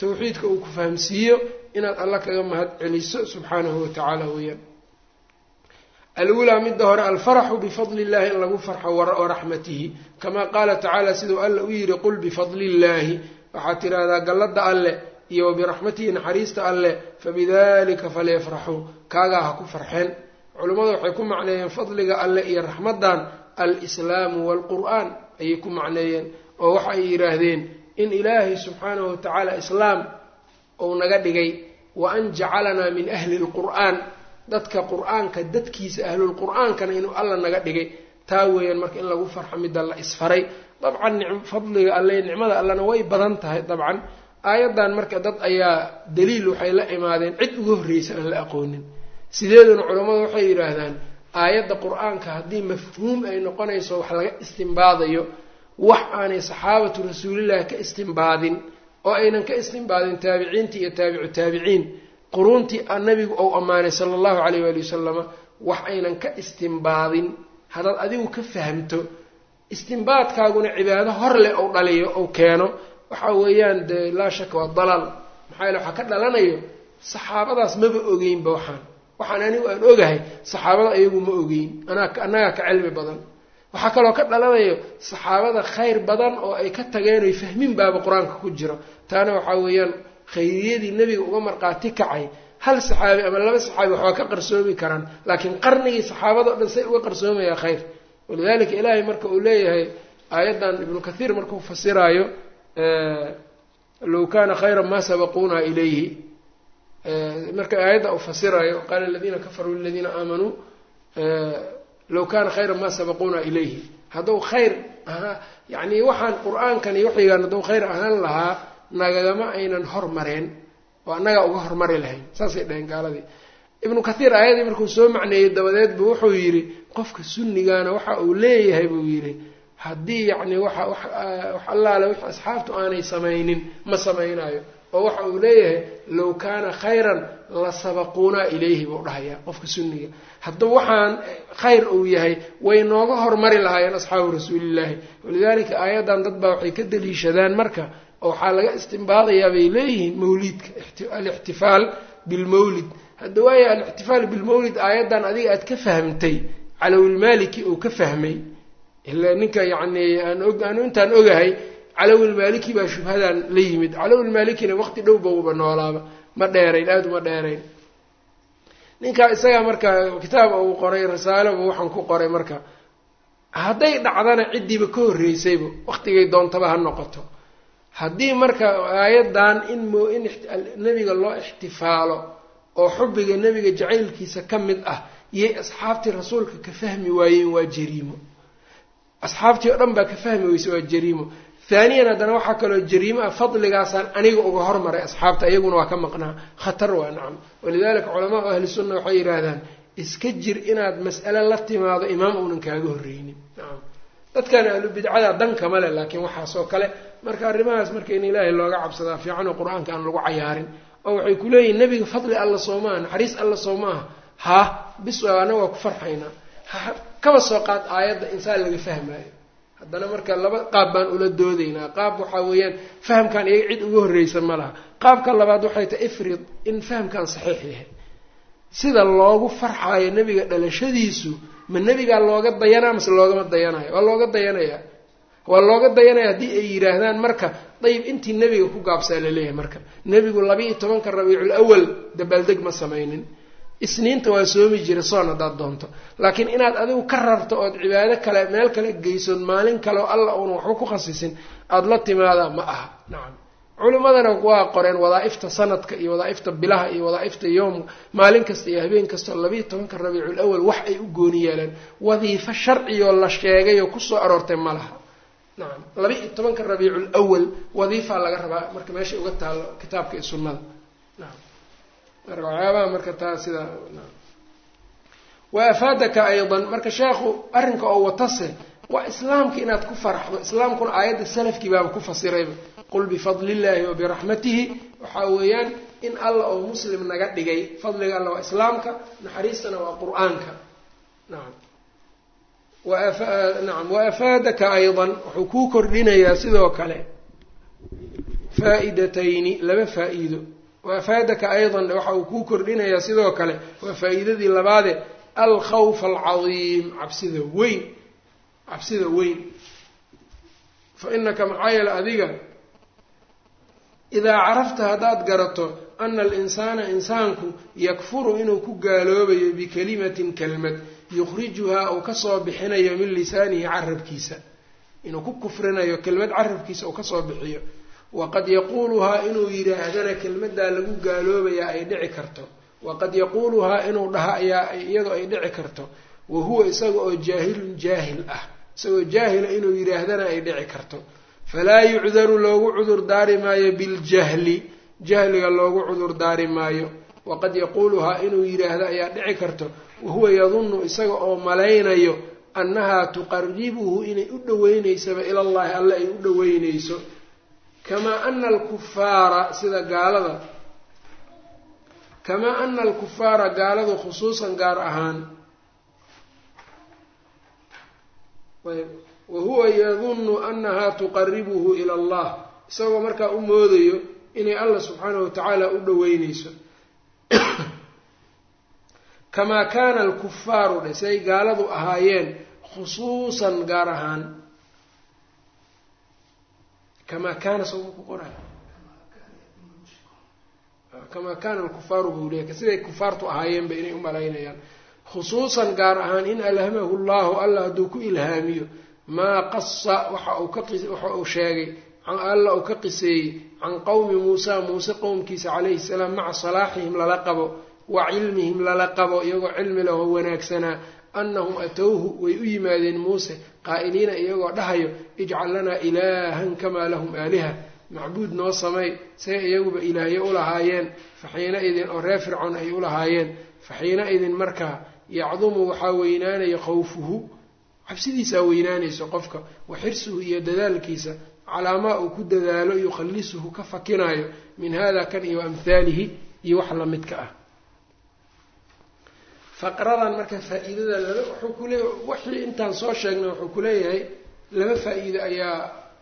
tawxiidka uu ku fahamsiiyo inaad alla kaga mahad celiso subxaanahu watacaala weeyaan. Alulaa midda hore alfaraxu bifadli illahi in lagu farxo waraxmatihi kamaa qaala tacaala siduu alla u yidhi qul bifadli illaahi waxaad tidhaahdaa gallada alle iyo wabiraxmatihi naxariista alle fabidalika falyafraxuu kaagaa ha ku farxeen. Culummadu waxay ku macneeyeen fadliga alle iyo raxmaddan alislaamu waalqur'aan ayay ku macneeyeen oo waxa ay yidhaahdeen in ilaahay subxaanahu watacaala islaam uu naga dhigay wa an jacalanaa min ahli lqur'aan. Dadka qur'aanka dadkiisa ahlulqur'aankana inuu alla naga dhigay. Taa weeyaan marka in lagu farxo midda la isfaray. Dabcan fadliga alle nicmada allena way badan tahay dabcan. Aayaddan marka dad ayaa daliil waxay la imaadeen cid uga horreysa aan la aqoonin. Sideeduna culammadu waxay yidhaahdaan aayadda qur'aanka haddii mafhuum ay noqonayso wax laga istimbaadayo wax aanay saxaabatu rasuulillahi ka istimbaadin oo aynan ka istimbaadin taabiciintii iyo taabicu taabiciin quruuntii nabigu ou ammaanay sala allahu calayh waali wasalama wax aynan ka istimbaadin. Haddaad adigu ka fahamto istimbaadkaaguna cibaado hor leh ou dhaliyo ou keeno waxa weeyaan dee laa shaka waa dalaal. Maxaa yaele waxaa ka dhalanayo saxaabadaas maba ogeynba waxaan waxaan anigu aan ogahay saxaabada ayagu ma ogeyn. Annagaa ka cilmi badan. Waxaa kaloo ka dhalanayo saxaabada khayr badan oo ay ka tageen oy fahmin baaba qur'aanka ku jiro. Taana waxaa weeyaan khayriyadii nebiga uga marqaati kacay. Hal saxaabi ama laba saxaabi waxbaa ka qarsoomi karaan. Laakiin qarnigii saxaabada o dhan say uga qarsoomayaa khayr. Walidalika ilaahay marka uu leeyahay aayaddan ibnu kathiir markuu fasiraayo low kana khayra ma sabaquuna ilayhi marka aayadda uu fasirayo qaala aladiina kafaruu liladiina aamanuu low kana khayra ma sabaquuna ilayhi. Hadduu khayr ahaa yacni waxaan qur'aankan iyo waxyigaan hadduu khayr ahaan lahaa nagagama aynan hormareen oo annagaa uga hormari lahayn. Saasay dhaheen gaaladii. Ibnu kathiir aayadii markuu soo macneeyey dabadeed buu wuxuu yidhi qofka sunnigaana waxa uu leeyahay buu yidhi haddii yacni waxa wax allaale wix asxaabtu aanay samaynin ma samaynayo oo waxa uu leeyahay low kaana khayran la sabaquunaa ilayhi buu dhahayaa qofka sunniga. Hadduu waxaan khayr uu yahay way nooga hormari lahaayeen asxaabu rasuulillaahi. Walidaalika aayaddan dad baa waxay ka daliishadaan marka waxaa laga istimbaadayaa bay leeyihiin mawliidka alixtifaal bilmawlid. Hadda waaya alixtifaal bilmawlid aayaddan adiga aad ka fahmtay calowilmaaliki uu ka fahmay. Ila ninka yacni aan og aanu intaan ogahay calowilmaaliki baa shubhadan la yimid. Calowilmaalikina waqti dhow bauba noolaaba. Ma dheerayn aada uma dheerayn. Ninkaa isagaa marka kitaab uu qoray risaaloba waxaan ku qoray marka hadday dhacdana ciddiiba ka horreysayba waqtigay doontaba ha noqoto. Haddii marka aayaddan in mo in nebiga loo ixtifaalo oo xubbiga nebiga jacaylkiisa ka mid ah iyay asxaabtii rasuulka ka fahmi waayeen waa jariimo. Asxaabtii oo dhan baa ka fahmi weyse waa jariimo haaniyan haddana waxaa kaloo jariimo ah fadligaasaan aniga uga hormaray asxaabta iyaguna waa ka maqnaa. Khatar waa nacam walidalika culamaau ahli sunna waxay yidhaahdaan iska jir inaad mas'ale la timaado imaam uunan kaaga horreynin. Nacam dadkan ahlu bidcada dan kama le laakiin waxaasoo kale marka arrimahaas marka in ilaahay looga cabsadaa fiican oo qur'aanka aan lagu cayaarin oo waxay ku leeyihiin nebiga fadli alla soo naxariis alla soo maaha. Ha bis anaga waa ku farxaynaa kaba soo qaad aayadda insaan laga fahmaayo haddana marka laba qaab baan ula doodaynaa. Qaab waxaa weeyaan fahamkan iyaga cid uga horreysa ma laha. Qaabka labaad waxay tahay ifrid in fahamkan saxiix yahay. Sida loogu farxaayo nebiga dhalashadiisu ma nebigaa looga dayanaa mase loogama dayanayo? Waa looga dayanayaa? Waa looga dayanaya haddii ay yidhaahdaan marka dayib intii nebiga ku gaabsaa la leeyahay marka. Nebigu laba-iyo tobanka rabiicul awal dabaaldeg ma samaynin isniinta waa soomi jira soon haddaad doonto. Laakiin inaad adigu ka rarto ood cibaado kale meel kale geysood maalin kale oo alla uuna waxba ku khasisin aada la timaadaa ma aha. Nacam culimmadana waa qoreen wadaa-ifta sanadka iyo wadaa-ifta bilaha iyo wadaa-ifta yowm maalin kasta iyo habeen kastao labayo tobanka rabiicul awal wax ay u gooni yeeleen. Wadiifo sharciyoo la sheegay oo ku soo aroortay ma laha. Nacam laba iyo tobanka rabiicu lwal wadiifaa laga rabaa. Marka meeshay uga taalo kitaabka iyo sunnada. Nacam marka waxyaabaha marka taa sidaa wa afaadaka aydan marka sheekhu arrinka oo watase waa islaamka inaad ku faraxdo islaamkuna aayadda salafkii baaba ku fasirayba. Qul bifadli illaahi wa biraxmatihi waxaa weeyaan in alla oo muslim naga dhigay. Fadliga alla waa islaamka naxariistana waa qur'aanka. Nacam nacam wa afaadaka aydan wuxuu kuu kordhinayaa sidoo kale. Faa'idatayni laba faa-iido wa afaadaka aydan waxa uu kuu kordhinayaa sidoo kale waa faa-iidadii labaade alkhawfa alcadiim cabsida weyn cabsida weyn. Fa inaka maxaa yeele adiga idaa carafta haddaad garato ana alinsaana insaanku yakfuru inuu ku gaaloobayo bikalimatin kelmad yukhrijuhaa uu ka soo bixinayo min lisaanihi carabkiisa. Inuu ku kufrinayo kelmad carabkiisa uu ka soo bixiyo waqad yaquuluhaa inuu yidhaahdana kelmaddaa lagu gaaloobayaa ay dhici karto waqad yaquuluhaa inuu dhaha ayaa iyadoo ay dhici karto wa huwa isaga oo jaahilun jaahil ah isagoo jaahila inuu yidhaahdana ay dhici karto falaa yucdaru loogu cudur daari maayo biljahli jahliga loogu cudur daari maayo waqad yaquuluhaa inuu yidhaahdo ayaa dhici karto wahuwa yadunnu isaga oo malaynayo annahaa tuqaribuhu inay u dhoweyneysaba ilallahi alle ay u dhoweyneyso kamaa ana alkufaara sida gaalada. Kamaa ana alkufaara gaaladu khusuusan gaar ahaan. Wahuwa yadunnu annahaa tuqaribuhu ila allah. Isagoo markaa u moodayo inay allah subxaanahu watacaala u dhoweyneyso kamaa kaana alkufaaru dhe say gaaladu ahaayeen khusuusan gaar ahaan kamaa kaana soma ku qoray kamaa kaana alkufaaru buu leeya siday kufaartu ahaayeenba inay u malaynayaan khusuusan gaar ahaan in alhamahu llahu allah hadduu ku ilhaamiyo maa qasa waxa uu sheegay alla uu ka qiseeyey can qowmi muusa muuse qowmkiisa calayhi salaam maca salaaxihim lala qabo wa cilmihim lala qabo iyagoo cilmi lahoo wanaagsanaa annahum atowhu way u yimaadeen muuse qaa'iliina iyagoo dhahayo ijcal lanaa ilaahan kamaa lahum aaliha. Macbuud noo samay say iyaguba ilaahyo u lahaayeen. Fa xiina idin oo reer fircoon ay u lahaayeen. Fa xiina idin markaa yacdumu waxaa weynaanaya khawfuhu. Cabsidiisaa weynaanayso qofka wa xirsuhu iyo dadaalkiisa calaamaa uu ku dadaalo yukhallisuhu ka fakinaayo min hada kan iyo amhaalihi iyo wax lamidka ah faqradan marka faa-iidada laba wuxuu kuleeya wixii intaan soo sheegnay wuxuu kuleeyahay laba faa-iido ayaa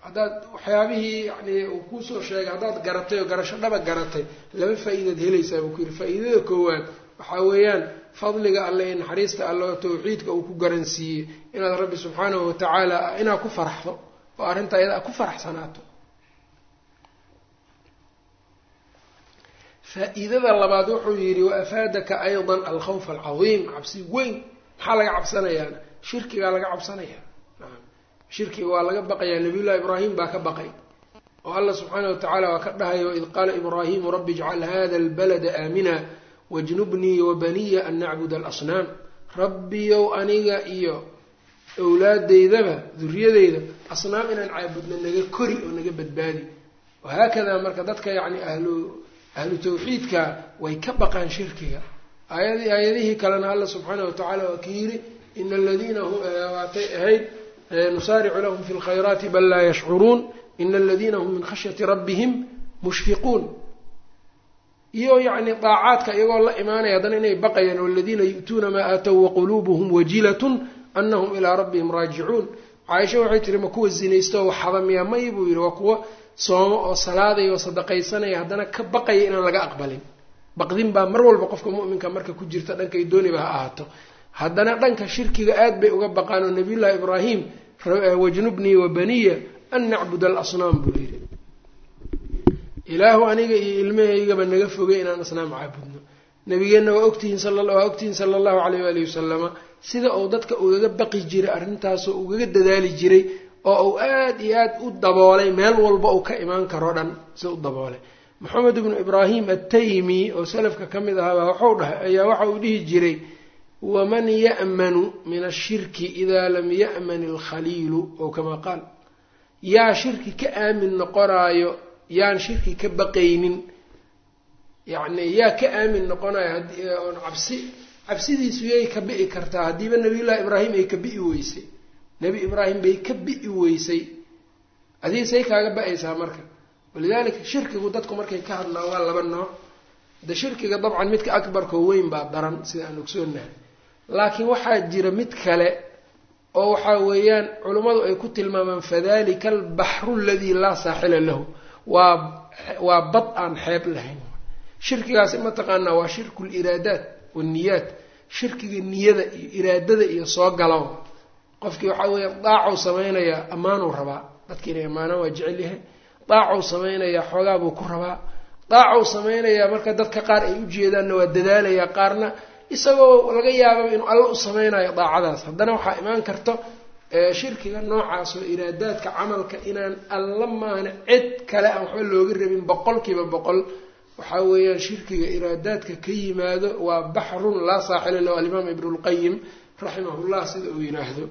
haddaad waxyaabihii yani uu kuusoo sheegay haddaad garatay oo garasho dhaba garatay laba faa-iidaad helaysaa buu ku yihi faa-iidada koowaad waxaa weeyaan fadliga alle ee naxariista alle oo tawxiidka uu ku garansiiyey inaad rabbi subxaanahu watacaala inaad ku faraxdo oo arrintaa iyada ku faraxsanaato faa-iidada labaad wuxuu yidhi wa afaadaka aydan alkhawf alcadiim. Cabsi weyn. Maxaa laga cabsanayaana shirkigaa laga cabsanaya. Shirkiga waa laga baqayaa. Nabiyullahi ibraahim baa ka baqay. Oo allah subxaana wa tacaala waa ka dhahayo id qaala ibraahimu rabbi ijcal hada albalada aamina wajnubnii wabaniya an nacbuda alasnaam. Rabbiyow aniga iyo owlaadeydaba duriyadeyda asnaam inaan caabudno naga kori oo naga badbaadi. Wahaakadaa marka dadka yacni ahlu ahlu tawxiidka way ka baqaan shirkiga. Aayad aayadihii kalena alla subxaanahu watacaala waa ka yidhi ina aladiina waatay ahayd nusaaricu lahum fi lkhayraati bal laa yashcuruun ina aladiina hum min khashyati rabbihim mushfiquun. Iyo yacni daacaadka iyagoo la imaanaya haddana inay baqayaan waladiina yu'tuuna maa aatow waquluubuhum wajilatun anahum ilaa rabbihim raajicuun. Caaisha waxay tiri ma kuwa zinaysto oo waxada miya may buu yidhi waa kuwa soomo oo salaadaya oo sadaqaysanaya haddana ka baqaya inaan laga aqbalin. Baqdin baa mar walba qofka mu'minka marka ku jirta dhankay dooniba ha ahaato. Haddana dhanka shirkiga aad bay uga baqaan oo nabiyullahi ibraahim wajnubnii wa baniya an nacbud alasnaam buu yidhi. Ilaahu aniga iyo ilmahaygaba naga fogay inaan asnaam caabudno. Nabigeenna waa ogtihiin waa ogtihiin sala allahu caleyh waalihi wasalama sida uu dadka ugaga baqi jiray arrintaasoo ugaga dadaali jiray oo uu aad iyo aad u daboolay meel walba uu ka imaan karo dhan sida u daboolay. Maxamed ibnu ibraahim attaymi oo salafka ka mid ahaabaa waxau dhahay ayaa waxa uu dhihi jiray waman ya'manu min ashirki idaa lam ya'man alkhaliilu ow kamaa qaal yaa shirki ka aamin noqonaayo yaan shirki ka baqaynin. Yacni yaa ka aamin noqonayo oon cabsi cabsidiisu yay ka bi'i kartaa haddiiba nabiyullaahi ibraahim ay ka bi'i weysay nebi ibraahim bay ka bi'i weysay. Adii say kaaga ba'aysaa marka. Walidaalika shirkigu dadku markay ka hadlaan waa laba nooc. De shirkiga dabcan midka akbarkao weyn baa daran sida aan ogsoonahay laakiin waxaa jira mid kale oo waxaa weeyaan culummadu ay ku tilmaamaan fadalika albaxru aladii laa saaxila lahu. Waa waa bad aan xeeb lahayn. Shirkigaasi mataqaanaa waa shirku liraadaat waniyaat shirkiga niyada iyo iraadada iyo soo galow qofkii waxaa weeya daacou samaynayaa ammaanuu rabaa. Dadki inay ammaanaan waa jecel yahay. Daacou samaynayaa xoogaa buu ku rabaa. Daacou samaynayaa marka dadka qaar ay u jeedaanna waa dadaalayaa qaarna isagoo laga yaababa inuu alla u samaynayo daacadaas. Haddana waxaa imaan karto shirkiga noocaas oo iraadaadka camalka inaan alla maana cid kale aan waxba looga rabin boqolkiiba boqol waxaa weeyaan shirkiga iraadaadka ka yimaado waa baxrun laa saaxila lahu alimaam ibnulqayim raximahullah sida uu yidhaahdo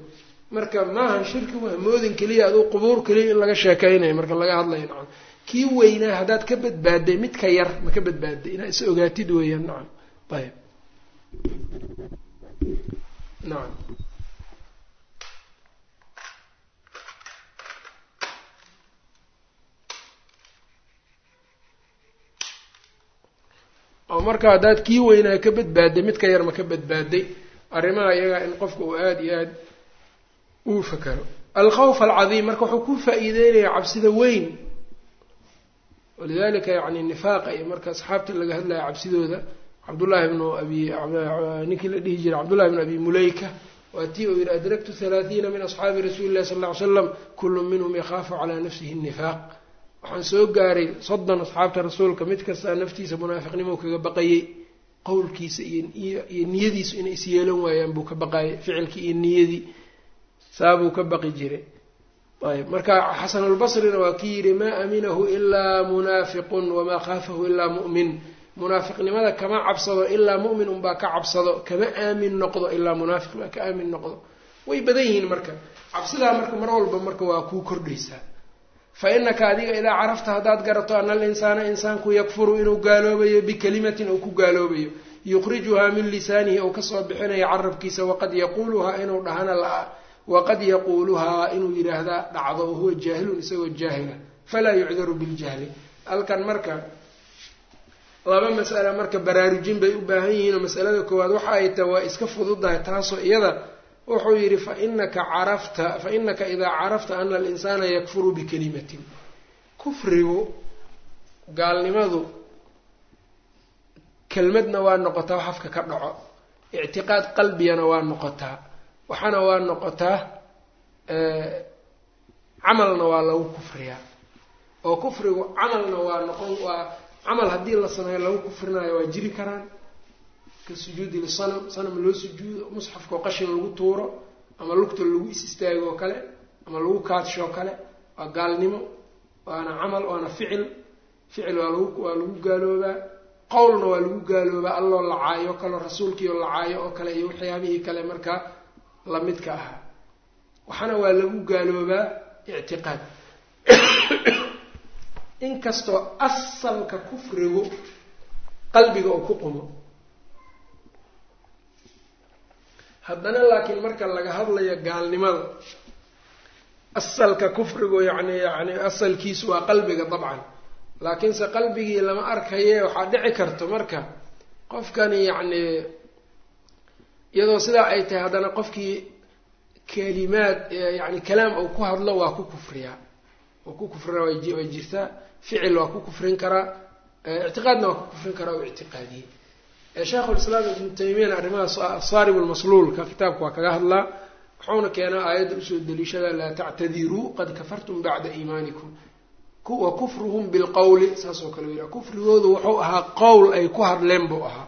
marka maahan shirkigu hamoodin keliya aduu qubuur keliya in laga sheekaynayo marka laga hadlayo nacam. Kii weynaa haddaad ka badbaaday midka yar ma ka badbaaday inaad is ogaatid weeyaan nacam. Ayb nacam. Oo marka haddaad kii weynaa ka badbaaday midka yar ma ka badbaaday arrimaha iyagaa in qofka uu aada iyo aada uu fakaro. Alkhawf alcadiim marka wuxuu ku faa-iideynayaa cabsida weyn. Walidalika yani nifaaqa iyo marka asxaabtii laga hadlaya cabsidooda cabdullahi bnu abi ninkii la dhihi jiray cabdullahi bnu abi muleyka waa tii uu yihi adraktu halaathiina min asxaabi rasuuli illahi sal ll ly slam kullu minhum yakhaafu calaa nafsihi nifaaq. Waxaan soo gaaray soddon asxaabta rasuulka mid kastaa naftiisa munaafiqnimo kaga baqayey qowlkiisa iyo niyadiisu inay is yeelan waayaan buu ka baqaayay ficilkii iyo niyadii saabuu ka baqi jiray. Ayb marka xasanulbasrina waa kii yidhi maa aminahu ilaa munaafiqun wamaa khaafahu ilaa mu'min. Munaafiqnimada kama cabsado ilaa mu'min unbaa ka cabsado kama aamin noqdo ilaa munaafiq baa ka aamin noqdo. Way badan yihiin marka. Cabsidaa marka mar walba marka waa kuu kordhaysaa fa inaka adiga idaa carafta haddaad garato ana alinsaana insaanku yakfuru inuu gaaloobayo bikalimatin uu ku gaaloobayo yukhrijuhaa min lisaanihi ou ka soo bixinayo carabkiisa waqad yaquuluhaa inuu dhahana la waqad yaquuluhaa inuu yidhaahdaa dhacdo wahuwa jaahilun isagoo jaahila falaa yucdaru biljahli. Halkan marka laba mas'ala marka baraarujin bay u baahan yihiin oo masalada koowaad waxa ay tahay waa iska fududahay taasoo iyada wuxuu yidhi fainaka carafta fa inaka idaa carafta ana alinsaana yakfuru bikalimatin. Kufrigu gaalnimadu kelmadna waa noqotaa wax afka ka dhaco ictiqaad qalbiyana waa noqotaa waxaana waa noqotaa camalna waa lagu kufriyaa. Oo kufrigu camalna waa noqon waa camal haddii la sameeyo lagu kufrinayo waa jiri karaan ka sujuudi lisanam sanam loo sujuudo musxafkao qashin lagu tuuro ama lugta lagu is istaago oo kale ama lagu kaadshoo kale waa gaalnimo waana camal waana ficil. Ficil waa lagu waa lagu gaaloobaa qowlna waa lagu gaaloobaa alloo lacaayo o kaleo rasuulkiioo lacaayo oo kale iyo waxyaabihii kale markaa lamidka ahaa. Waxaana waa lagu gaaloobaa ictiqaad. Inkastoo asalka kufrigu qalbiga uu ku qumo haddana laakiin marka laga hadlayo gaalnimada asalka kufrigu yacni yani asalkiisu waa qalbiga dabcan. Laakiinse qalbigii lama arkaye waxaa dhici karto marka qofkani yacni iyadoo sidaa ay tahay haddana qofkii kalimaad yani kalaam uu ku hadlo waa ku kufriyaa waa ku kufrinaa way jirtaa. Ficil waa ku kufrin karaa. Ictiqaadna waa ku kufrin karaa oo ictiqaadiyey sheikhulislaam ibnu taymiyana arrimahaas asaarib lmasluulka kitaabka waa kaga hadlaa wuxuuna keenaa aayadda u soo daliishada laa tactadiruu qad kafartum bacda iimaanikum. Wa kufruhum bilqowli saasoo kale yidhaha kufrigoodu wuxuu ahaa qowl ay ku hadleen buu ahaa.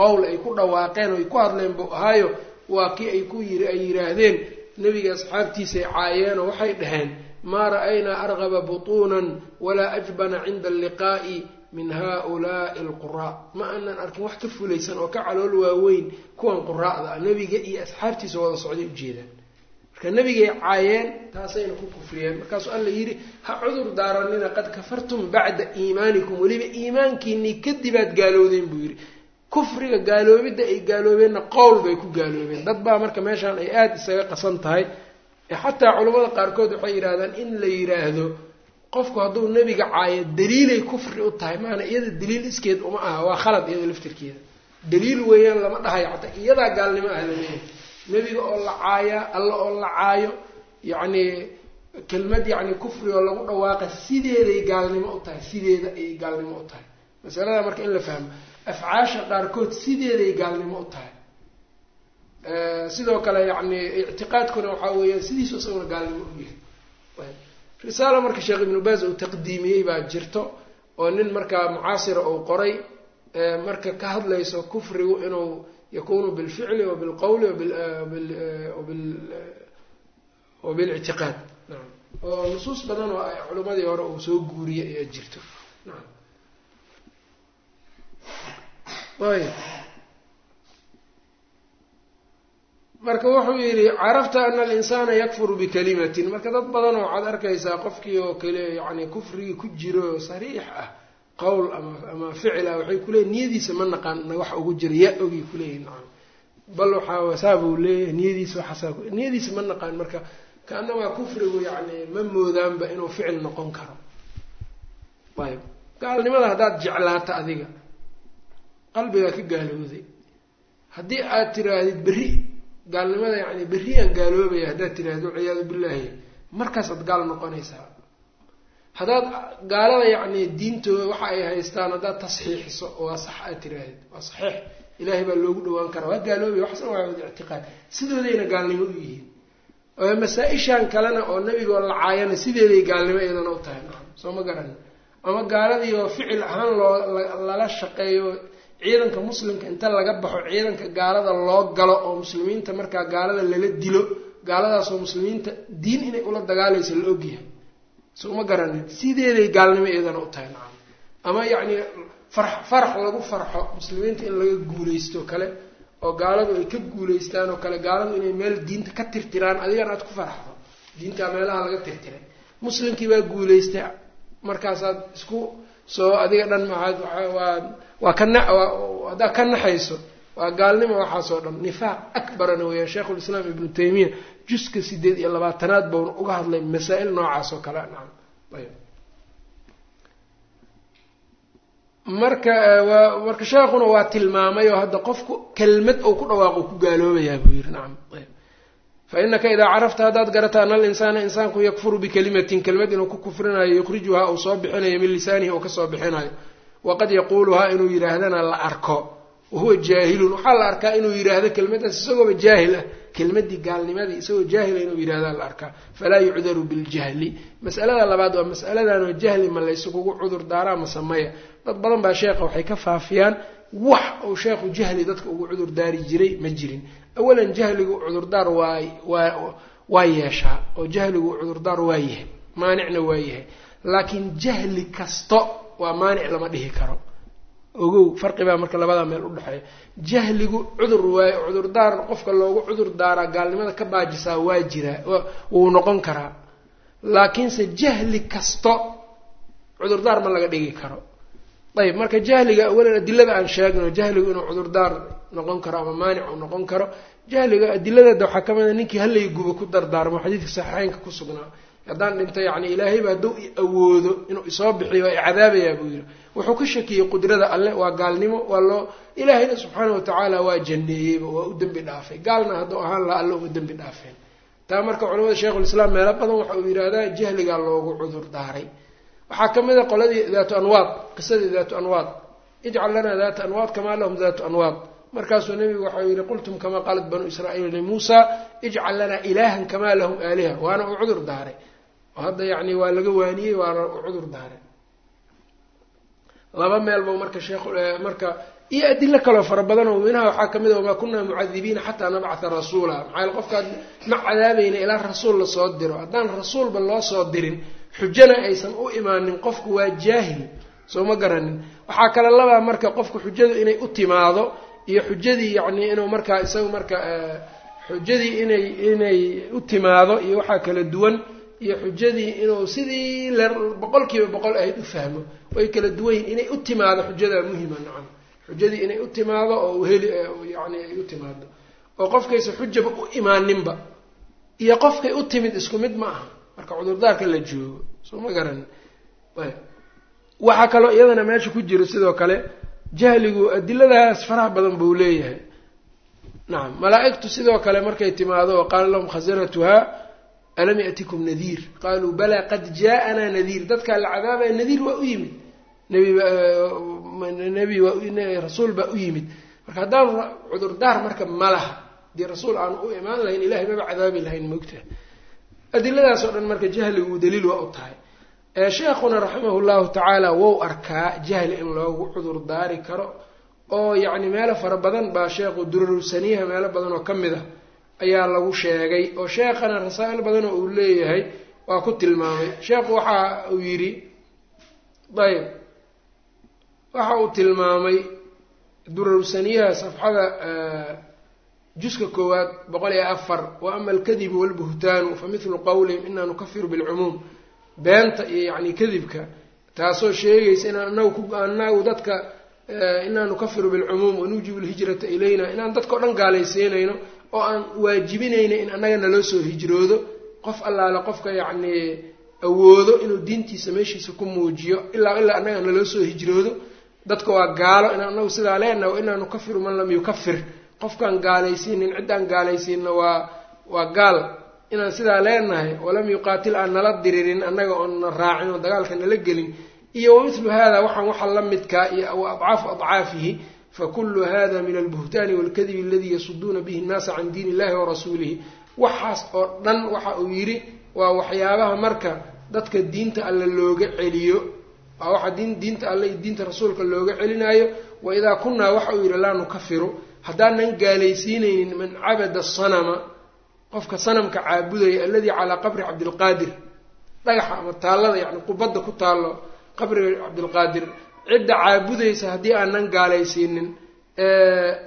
Qowl ay ku dhawaaqeen oo ay ku hadleen buu ahaayo waa kii ay ku yiri ay yidhaahdeen nebiga asxaabtiisay caayeenoo waxay dhaheen maa ra'aynaa argaba butuunan walaa ajbana cinda alliqaa'i min haulaai alquraa ma aanan arkin wax ka fulaysan oo ka calool waaweyn kuwan quraa'da ah nebiga iyo asxaabtiisa wada socday ujeedaan marka nebigay caayeen taasayna ku kufriyeen. Markaasuu alla yidhi ha cudur daaranina qad kafartum bacda iimaanikum. Weliba iimaankiinii kadibaad gaalowdeen buu yidhi. Kufriga gaaloobidda ay gaaloobeenna qowl bay ku gaaloobeen. Dad baa marka meeshaan ay aada isaga qasan tahay. Xataa culamada qaarkood waxay yidhahdaan in la yidhaahdo qofku hadduu nebiga caayo daliilay kufri u tahay maana iyada daliil iskeed uma aha waa khalad iyada laftirkeeda. Daliil weeyaan lama dhahayo xataa iyadaa gaalnimo ah la leeyahay nebiga oo la caayaa alla oo la caayo yacni kelmad yacni kufri oo lagu dhawaaqa sideeday gaalnimo u tahay sideeda ayay gaalnimo u tahay. Masalada marka in la fahmo afcaasha qaarkood sideeday gaalnimo u tahay. Sidoo kale yacni ictiqaadkuna waxaa weeyaan sidiisu isaguna gaalnimo u yahay risaalo marka sheekh ibnu baas uu taqdiimiyey baa jirto oo nin markaa mucaasira uu qoray marka ka hadlayso kufrigu inuu yakunu bilficli wabilqowli wabilictiqaad naam. Oo nusuus badan oo culimadii hore uu soo guuriyey ayaa jirto. Naam. Ayb marka wuxuu yidhi carafta ana alinsaana yakfuru bikalimatin. Marka dad badan oo waxaad arkaysaa qofkii oo kale yani kufrigii ku jiro sariix ah qowl ama ama ficil ah waxay kuleeyihin niyadiisa ma naqaan wax ugu jira yaa ogay kuleeyihin bal waxaa saabuu leeyahay niyadiisa waxaasaa niyadiisa ma naqaan. Marka kaanamaa kufrigu yacni ma moodaanba inuu ficil noqon karo. Ayb gaalnimada haddaad jeclaato adiga qalbigaa ka gaalooday. Haddii aad tiraahdid berri gaalnimada yacni berriyaan gaaloobaya haddaad tiraahdo ciyaadu billaahi markaasaad gaal noqonaysaa. Haddaad gaalada yacni diintooda waxa ay haystaan haddaad tasxiixiso waa sax aad tirahdid waa saxiix. Ilaahay baa loogu dhawaan karaa. Waa gaaloobaya waxsan waa ictiqaad. Sidoodayna gaalnimo u yihiin. Masaa-ishan kalena oo nebigoo la caayana sideeday gaalnimo iyadana u tahay. Soo ma garanin ama gaaladii oo ficil ahaan loo lala shaqeeyo ciidanka muslimka inta laga baxo ciidanka gaalada loo galo oo muslimiinta markaa gaalada lala dilo gaaladaasoo muslimiinta diin inay ula dagaalaysa la ogyahay soo ma garanin sideeday gaalnimo iyadana u tahay nacam. Ama yacni farax farax lagu farxo muslimiinta in laga guulaysto kale oo gaaladu ay ka guulaystaan oo kale gaaladu inay meel diinta ka tirtiraan adigana aad ku faraxdo diintaa meelaha laga tirtiray. Muslimkii baa guulaystay markaasaad isku soo adiga dhan maaad waa waa ka na haddaad ka naxayso waa gaalnimo waxaasoo dhan. Nifaaq akbarana weeyaan sheikhulislaam ibnu taymiya juska sideed iyo labaatanaad bauna uga hadlay masaa-il noocaas oo kale. Nacam ayb marka waa marka sheekuna waa tilmaamay oo hadda qofku kelmad ou ku dhawaaqo ku gaaloobayaa buu yidhi. Nacam ayb fa inaka idaa carafta haddaad garata ana alinsaana insaanku yakfuru bikalimatin kelmad inuu ku kufrinayo yukhrijuhaa uu soo bixinayo min lisaanihi uu ka soo bixinayo waqad yaquuluhaa inuu yidhaahdana la arko wahuwa jaahilun waxaa la arkaa inuu yidhaahdo kelmaddaas isagooba jaahil ah kelmadii gaalnimadii isagoo jaahila inuu yidhahdaa la arkaa falaa yucdaru biljahli masalada labaad waa masaladanoo jahli ma laysugugu cudur daaraa ma sameeya dad badan baa sheekha waxay ka faafiyaan wax uu sheekhu jahli dadka ugu cudur daari jiray ma jirin awalan jahligu cudurdaar waa yeeshaa oo jahligu cudurdaar waa yahay maanicna waa yahay laakiin jahli kasto waa maanic lama dhihi karo. Ogow farqi baa marka labadaa meel udhexeeya jahligu cudur waayo cudurdaar qofka loogu cudur daaraa gaalnimada ka baajisaa waa jiraa wuu noqon karaa. Laakiinse jahli kasto cudurdaar ma laga dhigi karo. Ayb marka jahliga awalan adilada aan sheegno jahligu inuu cudurdaar noqon karo ama maanic uu noqon karo jahliga adiladeeda waxaa ka mid a ninkii halay guba ku dardaarmo xadiidka saxiixeynka ku sugnaa haddaan dhinto yacni ilaahayba hadduu awoodo inuu isoo bixiyo waa i cadaabayaa buu yidhi. Wuxuu ka shakiyey qudrada alle waa gaalnimo waa loo ilaahayna subxaana watacaala waa janeeyeyba waa u dembi dhaafay. Gaalna hadduu ahaan laha alle uma dembi dhaafeen. Taa marka culamada sheikhulislaam meelo badan waxa uu yidhaahdaa jahligaa loogu cudur daaray. Waxaa ka mid a qoladii daatu anwaad qisadii daatu anwaad. Ijcal lanaa daata anwaad kamaa lahum daatu anwaad. Markaasuu nebigu waxau yihi qultum kamaa qaalat banuu israa'iil limuusa ijcal lanaa ilaahan kamaa lahum aaliha. Waana uu cudur daaray hadda yacni waa laga waaniyey waana cudur daaray. Laba meelba marka sheekh marka iyo adilo kaloo fara badan oo minaha waxaa ka mid a wamaa kunaa mucadibiina xataa nabcata rasuula. Maxaa qofkaad ma cadaabayna ilaa rasuul la soo diro. Haddaan rasuulba loo soo dirin xujana aysan u imaanin qofku waa jaahil soo ma garanin. Waxaa kale labaa marka qofku xujadu inay u timaado iyo xujadii yacni inuu markaa isaga marka xujadii inay inay u timaado iyo waxaa kala duwan iyo xujadii inuu sidii boqol kiiba boqol ahayd u fahmo way kala duwan yihiin inay u timaado xujadaa muhima nacam. Xujadii inay u timaado oo heli yani ay u timaado. Oo qofkaysa xujaba u imaaninba. Iyo qofkay u timid isku mid ma aha. Marka cudurdaarka la joogo soo garan. Waxaa kaloo iyadana meesha ku jiro sidoo kale jahligu adiladaas faraha badan buu leeyahay. Nacam. Malaa-igtu sidoo kale markay timaado qaala lahum khasaratuhaa alam ya'tikum nadiir qaaluu balaa qad jaa-anaa nadiir dadkaa la cadaabaya nadiir waa u yimid. Nebi waa rasuul baa u yimid. Marka haddaan cudurdaar marka ma laha. Dii rasuul aanu u imaan lahayn ilahay maba cadaabi lahayn mogta adiladaas oo dhan marka jahligu daliil waa u tahay. Sheekhuna raximah llahu tacaala wou arkaa jahli in loogu cudur daari karo oo yacni meelo fara badan baa sheekhu durarusaniyaha meelo badan oo ka mid ah ayaa lagu sheegay oo sheekhana rasaa'il badan oo uu leeyahay waa ku tilmaamay. Sheekhu waxa uu yidhi ayb waxa uu tilmaamay durarusaniyaha safxada juska koowaad boqol iyo afar wa ama alkadibu walbuhtaanu fa mithlu qowlihim inaa nukafiru bilcumuum. Beenta iyo yacni kadibka taasoo sheegaysa inaan anagu ku anagu dadka inaa nukafiru bilcumuum wanuujibu lhijrata ilayna inaan dadka o dhan gaalaysiinayno oo aan waajibinayna in annaga naloo soo hijroodo qof allaale qofka yacni awoodo inuu diintiisa meeshiisa ku muujiyo ilaa ilaa annaga naloo soo hijroodo dadka waa gaalo inaan anagu sidaa leenaha wa inaa nukafiru man lam yukafir. Qofkaan gaalaysiinin ciddaan gaalaysiinna waa waa gaal. Inaan sidaa leenahay walam yuqaatil aan nala diririn annaga oonna raacin oo dagaalka nala gelin. Iyo wamithlu hada waxaan waxa la midkaa iyo wa adcaafu adcaafihi fakulu hada min albuhtaani walkadibi aladii yasuduuna bihi nnaasa can diin illahi warasuulihi waxaas oo dhan waxa uu yidhi waa waxyaabaha marka dadka diinta alle looga celiyo waa waxa diin diinta alle iyo diinta rasuulka looga celinaayo wa idaa kunaa waxa uu yidhi laa nukafiru haddaanan gaalaysiinaynin man cabada sanama qofka sanamka caabudaya alladii calaa qabri cabdilqaadir dhagaxa ama taallada yacni qubadda ku taallo qabriga cabdilqaadir cidda caabudaysa haddii aanan gaalaysiinin.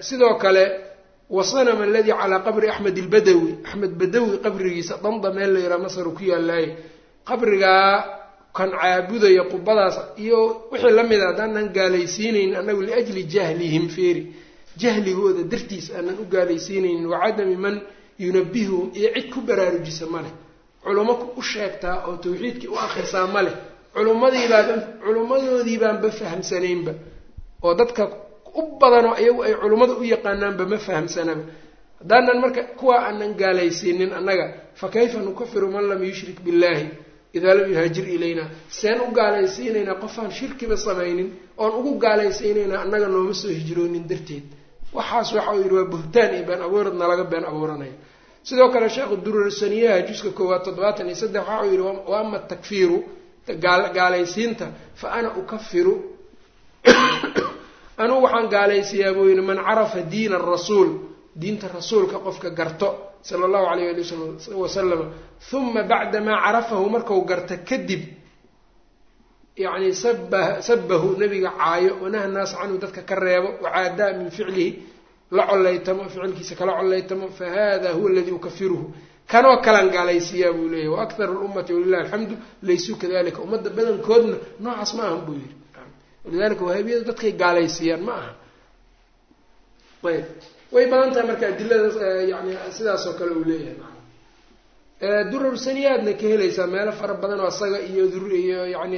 Sidoo kale wasanama aladii calaa qabri axmed ilbadawi axmed badawi qabrigiisa danda meel la yidhaha masar ku yaallaaye qabrigaa kan caabudaya qubadaas iyo wixii la mida haddaanan gaalaysiinaynin annagu liajli jahlihim feeri jahligooda dartiis aanan u gaalaysiinaynin wacadami man yunabihuhum iyo cid ku baraarujisa ma leh. Culamo u sheegtaa oo tawxiidkii u akhrisaa ma leh culumadiibaan culummadoodii baanba oo dadka u badanoo iyagu ay culummada u yaqaanaanba ma fahamsanaba. Haddaanan marka kuwaa aanan gaalaysiinin annaga fa kayfa nukafiru man lam yushrik billahi idaa lam yuhaajir ilayna. Seen u gaalaysiinaynaa qofaan shirkiba samaynin oon ugu gaalaysiinaynaa annaga nooma soo hijroonin darteed. Waxaas waxa uu yidhi waa buhtaan iyo been abuurad nalaga been abuuranaya sidoo kale sheekhu durarusaniyaha juska koowaad toddobaatan iyo saddex waxa uu yidhi wa ama gaalaysiinta fa ana ukafiru anugu waxaan gaalaysiiyaa buu yidhi man carafa diina arasuul diinta rasuulka qofka garto sala allahu alayh ali wasalama huma bacda maa carafahu marku garta kadib yacni saba sabahu nabiga caayo wanaha naas canhu dadka ka reebo wacaadaa min ficlihi la collaytamo ficilkiisa kala collaytamo fa hada huwa aladii ukafiruhu kanoo kalan gaalaysiiyaa buu leeyahy wa akharu lummati walilahi alxamdu laysuu kadalika ummadda badankoodna noocaas ma ahan buu yidhi. Walidalika wahaabiyadu dadkay gaalaysiiyaan ma aha. Ayb. Way badan tahay marka adilada yani sidaas oo kale uu leeyahay. Durarusaniyaadna ka helaysaa meelo fara badan oo isaga iyo iyo yani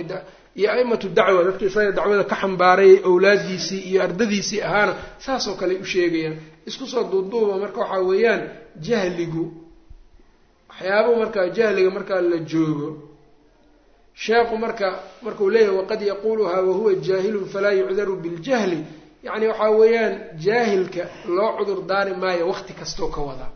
iyo aimatu dacwa dadka isaga dacwada ka xambaaray awlaadiisii iyo ardadiisii ahaana saas oo kale u sheegayaan. Isku soo duuduuba marka waxaa weeyaan jahligu waxyaaba marka jahliga markaa la joogo sheekhu marka markuu leeyahay waqad yaquluhaa wahuwa jaahilun falaa yucdaru biljahli. Yacni waxaa weeyaan jaahilka loo cudur daari maayo waqti kastoo ka wadaa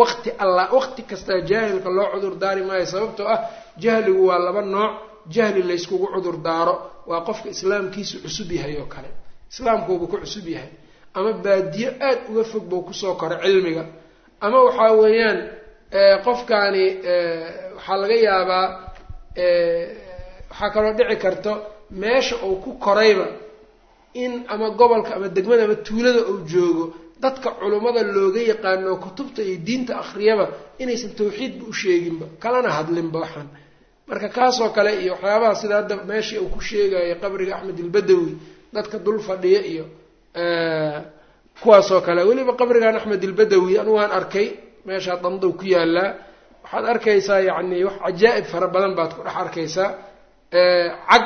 waqti alla waqti kastaa jaahilka loo cudur daari maayo sababtoo ah jahligu waa laba nooc. Jahli layskugu cudur daaro waa qofka islaamkiisu cusub yahay oo kale. Islaamkuuba ku cusub yahay. Ama baadiyo aada uga fog buu ku soo koray cilmiga. Ama waxaa weeyaan qofkaani waxaa laga yaabaa waxaa kaloo dhici karto meesha uu ku korayba in ama gobolka ama degmada ama tuulada uu joogo dadka culummada looga yaqaano kutubta iyo diinta akhriyaba inaysan tawxiidba u sheeginba kalana hadlinba waxaan. Marka kaasoo kale iyo waxyaabaha sida hadda meeshii uu ku sheegayo qabriga axmed ilbadawi dadka dul fadhiya iyo kuwaasoo kale. Weliba qabrigan axmed ilbadawi anu waan arkay meeshaa dandow ku yaalaa waxaad arkaysaa yacni wax cajaa'ib fara badan baad ku dhex arkaysaa. Cag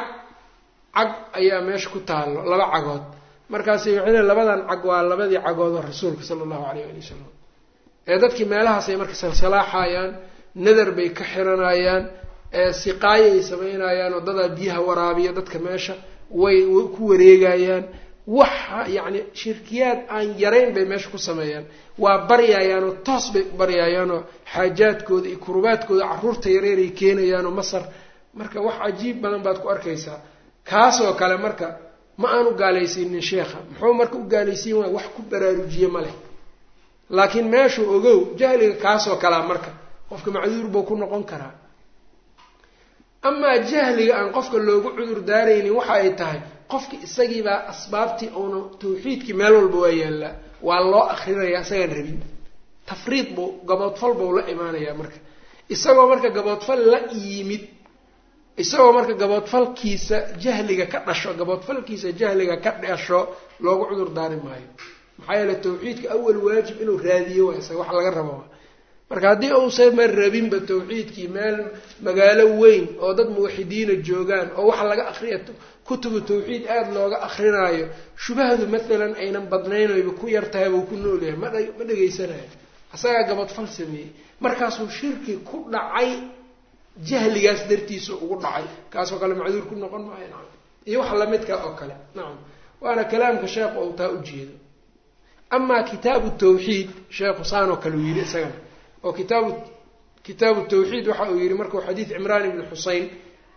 cag ayaa meesha ku taallo laba cagood. Markaasi waxay le labadan cag waa labadii cagood oo rasuulka sala allahu alayh ali wasalam ee dadkii meelahaasay marka salsalaaxayaan nadar bay ka xiranayaan siqaayay samaynayaan oo dadaa biyaha waraabiya dadka meesha way ku wareegayaan waxa yacni shirkiyaad aan yarayn bay meesha ku sameeyaan. Waa baryayaanoo toos bay u baryayaanoo xaajaadkooda iyo kurubaadkooda carruurta yareeray keenayaanoo masar. Marka wax cajiib badan baad ku arkaysaa. Kaasoo kale marka ma aanu gaalaysiinin sheekha. Muxuu marka u gaalaysiin waaya wax ku baraarujiye ma leh. Laakiin meeshuu ogow jahliga kaasoo kalea marka qofka macduur buu ku noqon karaa. Amaa jahliga aan qofka loogu cudur daaraynin waxa ay tahay qofki isagiibaa asbaabtii uuna tawxiidkii meel walba waa yaallaa waa loo akrinaya isagaan rabin. Tafriid buu gaboodfal buu la imaanayaa marka. Isagoo marka gaboodfal la yimid isagoo marka gaboodfalkiisa jahliga ka dhasho gaboodfalkiisa jahliga ka dhasho loogu cudur daari maayo. Maxaa yeele tawxiidka awal waajib inuu raadiyo waa isaga wax laga rabo marka haddii uusan ma rabinba tawxiidkii meel magaalo weyn oo dad muwaxidiina joogaan oo waxa laga akriya kutubu tawxiid aada looga akrinaayo shubahdu maalan aynan badnaynayba ku yartahay buu ku noolyahay ma ma dhegaysanayo isagaa gabadfal sameeyey markaasuu shirki ku dhacay jahligaas dartiisa ugu dhacay. Kaasoo kale macduur ku noqon maayo nacam. Iyo wax lamidka oo kale nacam. Waana kalaamka sheekhu ou taa ujeedo amaa kitaabu tawxiid sheekhu saanoo kale uu yidhi isagana oo kitaabu kitaabu tawxiid waxa uu yidhi markuu xadiid cimraan ibni xusein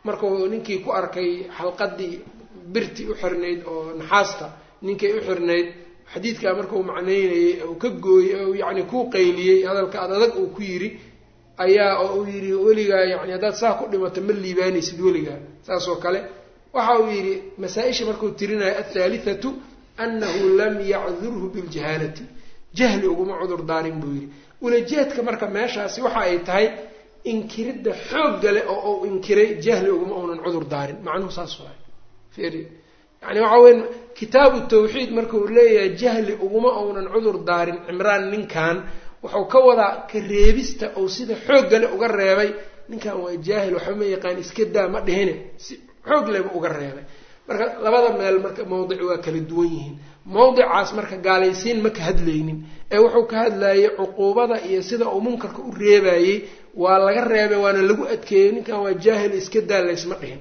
markuu ninkii ku arkay xalqadii birti u xirnayd oo naxaasta ninkay u xirnayd xadiidkaa markuu macnaynayey uu ka gooyey oo yacni kuu qayliyey hadalka ad adag uu ku yidhi ayaa oo uu yidhi weligaa yani haddaad saa ku dhimato ma liibaanaysid weligaa. Saas oo kale waxa uu yidhi masaa-isha markuu tirinayo athaalithatu annahu lam yacdurhu biljahaalati. Jahli uguma cudur daarin buu yidhi ulajeedka marka meeshaasi waxa ay tahay inkiridda xoogga leh oo uu inkiray jahli uguma uunan cudur daarin. Macnuhu saas waay. Yani waxa weya kitaabu tawxiid marka uu leeyahay jahli uguma uunan cudur daarin cimraan ninkan wuxuu ka wadaa ka reebista ou sida xoogga leh uga reebay. Ninkan waa jaahil waxba ma yaqaan iska daa ma dhihine. Si xoog leba uga reebay. Marka labada meel marka mawdic waa kala duwan yihiin. Mawdicaas marka gaalaysiin ma ka hadlaynin ee wuxuu ka hadlayay cuquubada iyo sida uu munkarka u reebayey. Waa laga reebay waana lagu adkeeyey. Ninkan waa jaahil iska daa laysma dhihin.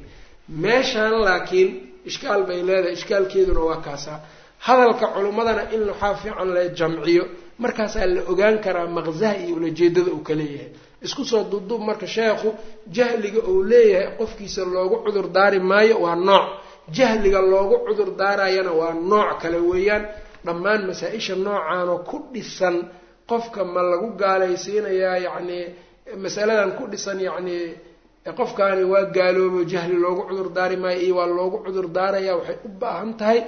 Meeshaan laakiin ishkaal bay leedahay. Ishkaalkeeduna waa kaasaa hadalka culimmadana in waxaa fiican la jamciyo. Markaasaa la ogaan karaa maqsaha iyo ulajeedada uu ka leeyahay. Isku soo duuduub marka sheekhu jahliga uu leeyahay qofkiisa loogu cudur daari maayo waa nooc. Jahliga loogu cudur daarayana waa nooc kale weeyaan dhammaan masaa-isha noocaanoo ku dhisan qofka ma lagu gaalaysiinayaa yacnii masaladan ku dhisan yacnii qofkaani waa gaaloobo jahli loogu cudur daari maayo iyo waa loogu cudur daaraya waxay u baahan tahay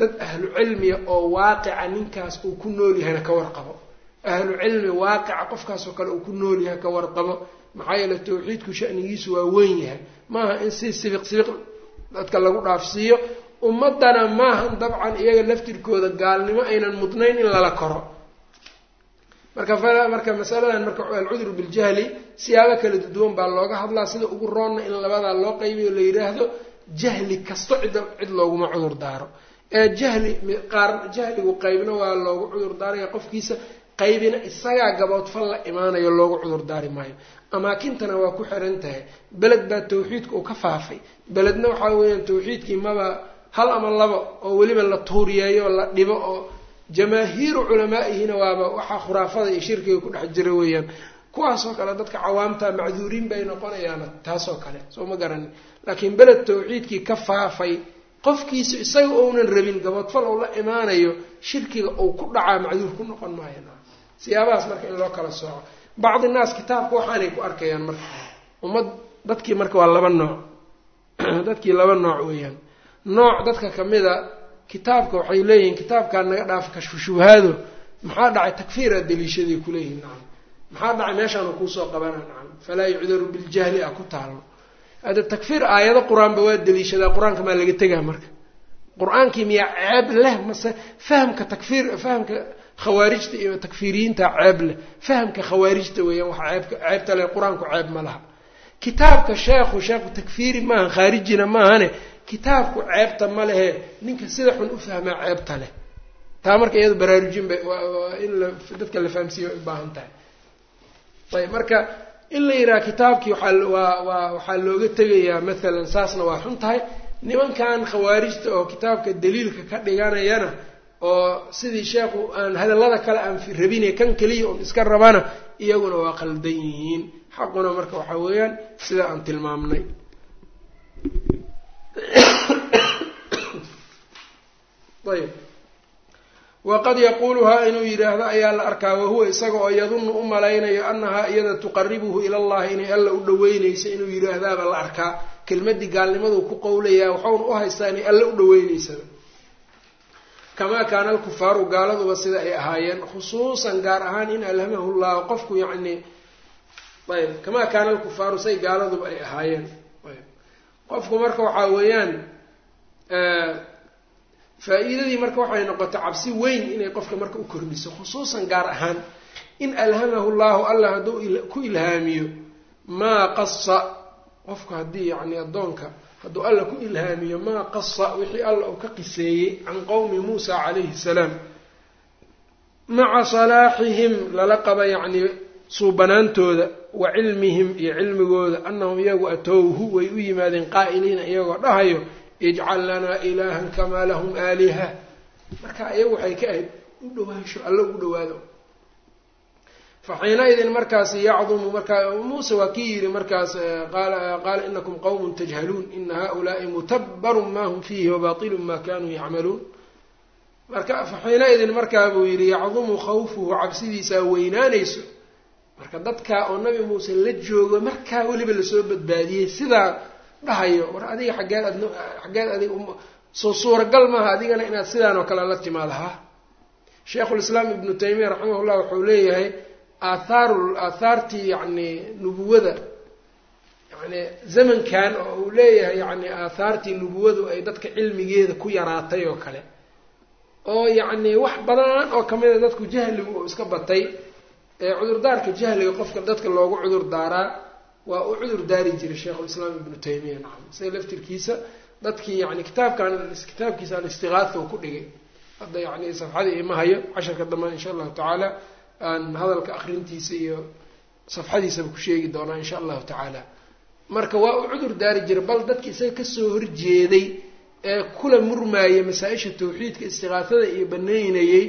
dad ahlu cilmiya oo waaqica ninkaas uu ku nool yahayna ka warqabo ahlu cilmi waaqica qofkaasoo kale uu ku nool yahay ka warqabo maxaa yeele tawxiidku shanigiisu waa weyn yahay. Maaha in si sibiq sibiq dadka lagu dhaafsiiyo ummadana maahan dabcan iyaga laftirkooda gaalnimo aynan mudnayn in lala koro. Marka marka masaladan marka alcudru biljahli siyaabo kala duwan baa looga hadlaa sida ugu roonna in labadaa loo qaybiyo la yidhaahdo jahli kasto cid cid looguma cudur daaro. Ee jahli qaar jahligu qaybna waa loogu cudur daaraya qofkiisa qaybina isagaa gaboodfal la imaanayo loogu cudur daari maayo. Amaakintana waa ku xiran tahay. Beled baa tawxiidka uu ka faafay. Beledna waxaa weeyaan tawxiidkii maba hal ama laba oo weliba la tuuriyeeyo oo la dhibo oo jamaahiiru culamaa'ihina waaba waxaa khuraafada iyo shirkiga ku dhex jira weeyaan. Kuwaasoo kale dadka cawaamta macduuriin bay noqonayaana taasoo kale soo ma garanin. Laakiin beled tawxiidkii ka faafay qofkiisu isaga ounan rabin gaboodfal ou la imaanayo shirkiga uu ku dhacaa macduur ku noqon maayo siyaabahaas marka in loo kala sooco. Bacdi naas kitaabka waxaanay ku arkayaan marka. Ummad dadkii marka waa laba nooc. Dadkii laba nooc weeyaan nooc dadka kamida kitaabka waxay leeyihiin kitaabkaa naga dhaaf kashfu shubhaado maxaa dhacay takfiiraa daliishaday kuleeyihin nacam maxaa dhacay meeshaanu kuusoo qabana nacam falaa yucdaru biljahli a ku taalno hadda takfiir aayado qur'aanba waa daliishadaa qur'aanka maa laga tegaa marka? Qur'aankii miyaa ceeb leh mase fahamka takfiir fahamka khawaarijta iyo takfiiriyiinta ceeb leh. Fahamka khawaarijta weeyaan wax ceebka ceebta leh qur'aanku ceeb ma laha. Kitaabka sheekhu sheekhu takfiiri maaha khaarijina maahane kitaabku ceebta ma lehe ninka sida xun u fahmaa ceebta leh. Taa marka iyado baraarujin bay in dadka la fahamsiiya way u baahan tahay. Ayb marka in la yidhaha kitaabkii waa waxaa looga tegayaa mathalan saasna waa xun tahay. Nimankan khawaarijta oo kitaabka daliilka ka dhiganayana oo sidii sheekhu aan hadallada kale aan rabine kan keliya un iska rabana iyaguna waa qaldan yihiin. Xaquna marka waxaa weeyaan sida aan tilmaamnay ayb waqad yaquuluhaa inuu yidhaahdo ayaa la arkaa wahuwa isaga oo yadunnu u malaynayo annahaa iyada tuqaribuhu ila allahi inay alla u dhaweynayso inuu yidhaahdaaba la arkaa. Kelmadii gaalnimaduu ku qowlayaa waxauna u haystaa inay alla u dhaweynaysaba kamaa kaana alkufaaru gaaladuba sida ay ahaayeen khusuusan gaar ahaan in alhamahu llahu qofku yacni ayb kamaa kaana alkufaaru say gaaladuba ay ahaayeen qofku marka waxaa weeyaan faa-iidadii marka waxay noqotay cabsi weyn inay qofka marka u kordhiso khusuusan gaar ahaan in alhamahu llahu allah hadduu ku ilhaamiyo maa qasa qofku haddii yacni addoonka hadduu alla ku ilhaamiyo maa qasa wixii alla uu ka qiseeyey can qowmi muusa calayhi salaam maca salaaxihim lala qaba yacni suubanaantooda wa cilmihim iyo cilmigooda annahum iyagu atowhu way u yimaadeen qaa'iliina iyagoo dhahayo ijcal lanaa ilaahan kamaa lahum aaliha. Marka iyagu waxay ka ahayd u dhawaansho alla ugu dhawaado fa xiinaidin markaasi yacdumu markaa muuse waa kii yidhi markaas qaala inakum qowmun tajhaluun ina haulaai mutabbarun ma hum fiihi wabatilun ma kanuu yacmaluun. Marka fa xiinaidin markaa buu yidhi yacdumu khawfuhu cabsidiisaa weynaanayso marka dadkaa oo nabi muuse la joogo markaa weliba la soo badbaadiyey sidaa dhahayo war adiga xaggeed ad xaggeed adiga soo suuragal maaha adigana inaad sidaan oo kale la timaado ha sheikhulislaam ibnu taymiya raximahullah wuxuu leeyahay aahaaru aathaartii yacni nubuwada yani zamankan oo uu leeyahay yacni aathaartii nubuwadu ay dadka cilmigeeda ku yaraatay oo kale. Oo yacni wax badan oo kamida dadku jahligu oo iska batay ee cudurdaarka jahliga qofka dadka loogu cudur daaraa waa u cudur daari jiray sheikhulislaam ibnu taymiya nacam isaga laftirkiisa dadkii yani kitaabkan kitaabkiisa alistigaatha uu ku dhigay. Hadda yani safxadii ima hayo casharka dambaan insha allahu tacaala aan hadalka akrintiisa iyo safxadiisaba ku sheegi doonaa insha allahu tacaala. Marka waa u cudur daari jiray bal dadki isaga ka soo horjeeday ee kula murmaaya masaa-isha tawxiidka istiqaasada iyo banaynayey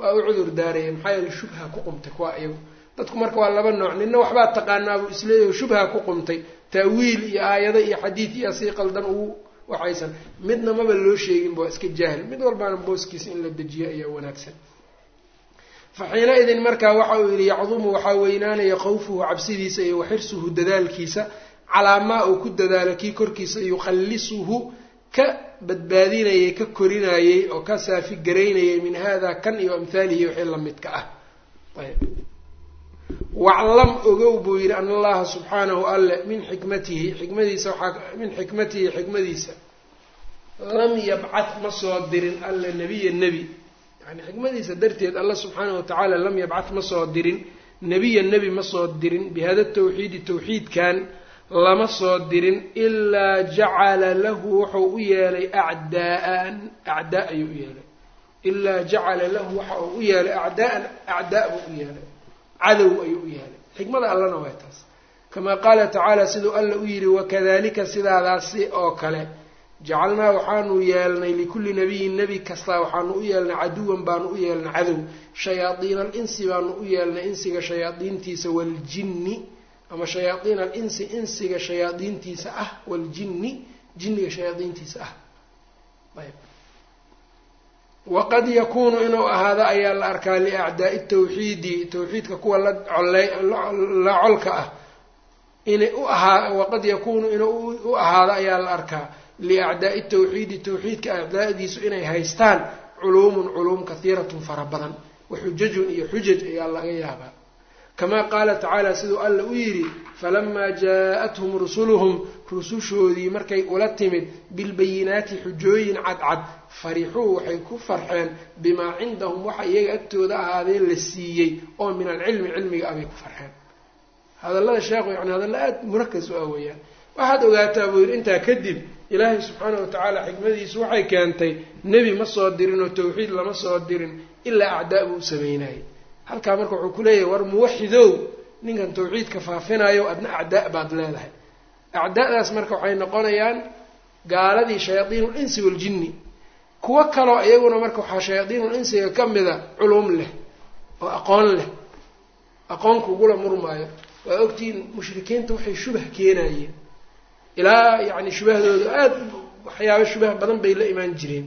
waa u cudur daaraya maxaa yeele shubha ku qumtay kuwa iyagu dadku marka waa laba nooc. Nina waxbaa taqaanaa buu isleeyahy shubha ku qumtay. Taawiil iyo aayado iyo xadiid iyo asii qaldan ugu waxaysan. Midna maba loo sheeginba waa iska jaahil. Mid walbaana booskiisa in la dejiyo ayaa wanaagsan. Fa xiina-idin markaa waxa uu yidhi yacdumu waxaa weynaanaya khawfuhu cabsidiisa iyo waxirsuhu dadaalkiisa. Calaa maa uu ku dadaalo kii korkiisa yuqallisuhu ka badbaadinayay ka korinayey oo ka saafi garaynayay min hada kan iyo amhaalihi wixii lamidka ah. Ayb. Waclam ogow buu yidhi ana allaha subxaanahu alle min xikmatihi. Xikmadiisa waxaa min xikmatihi xikmadiisa. Lam yabcad ma soo dirin alle nebiya nebi. Yani xikmadiisa darteed alla subxaanahu watacaala lam yabcad ma soo dirin. Nebiya nebi ma soo dirin. Bihada tawxiidi tawxiidkan lama soo dirin ilaa jacala lahu wuxuu u yeelay acdaaan acdaa ayuu u yeelay. Ilaa jacala lahu waxa uu u yeelay acdaaan acdaa buu u yeelay. Cadow ayuu u yeelay. Xikmada allana waa taas. Kamaa qaala tacaala siduu alla u yidhi wakadalika sidaadaasi oo kale jacalnaa waxaanu yeelnay likulli nabiyin nebi kastaa waxaanu u yeelnay caduwan baanu u yeelnay cadow. Shayaadiina alinsi baanu u yeelnay insiga shayaadiintiisa waaljinni ama shayaadiina alinsi insiga shayaadiintiisa ah waaljinni jinniga shayaadiintiisa ah. Ayb. Waqad yakuunu inuu ahaado ayaa la arkaa liacdaai tawxiidi tawxiidka kuwa la coley la colka ah. Inay u ahaa waqad yakuunu inuu u ahaado ayaa la arkaa liacdaai tawxiidi tawxiidka acdaadiisu inay haystaan culuumun culuum kahiiratun fara badan. Waxujajun iyo xujaj ayaa laga yaabaa kamaa qaala tacaala siduu alla u yidhi falamaa jaa-athum rusuluhum rusushoodii markay ula timid bilbayinaati xujooyin cadcad farixuu waxay ku farxeen bimaa cindahum waxa iyaga agtooda ahaadee la siiyey oo min alcilmi cilmiga abay ku farxeen hadallada sheekhu yani hadalla aada murakas u ah weeyaan waxaad ogaataa buu yidhi intaa kadib ilaahay subxaana wa tacaala xikmadiisu waxay keentay nebi ma soo dirin oo tawxiid lama soo dirin ilaa acdaa buu u sameynayay halkaa marka wuxuu ku leeyahay war muwaxidow ninkan tawxiidka faafinayo adna acdaa baad leedahay. Acdaadaas marka waxay noqonayaan gaaladii shayaadiinul insi waljinni kuwo kaloo iyaguna marka waxaa shayaadiinul insiga ka mida culum leh oo aqoon leh. Aqoon kugula murmaayo. Waa ogtihiin mushrikiinta waxay shubah keenayeen ilaa yacni shubahdooda aada waxyaaba shubah badan bay la imaan jireen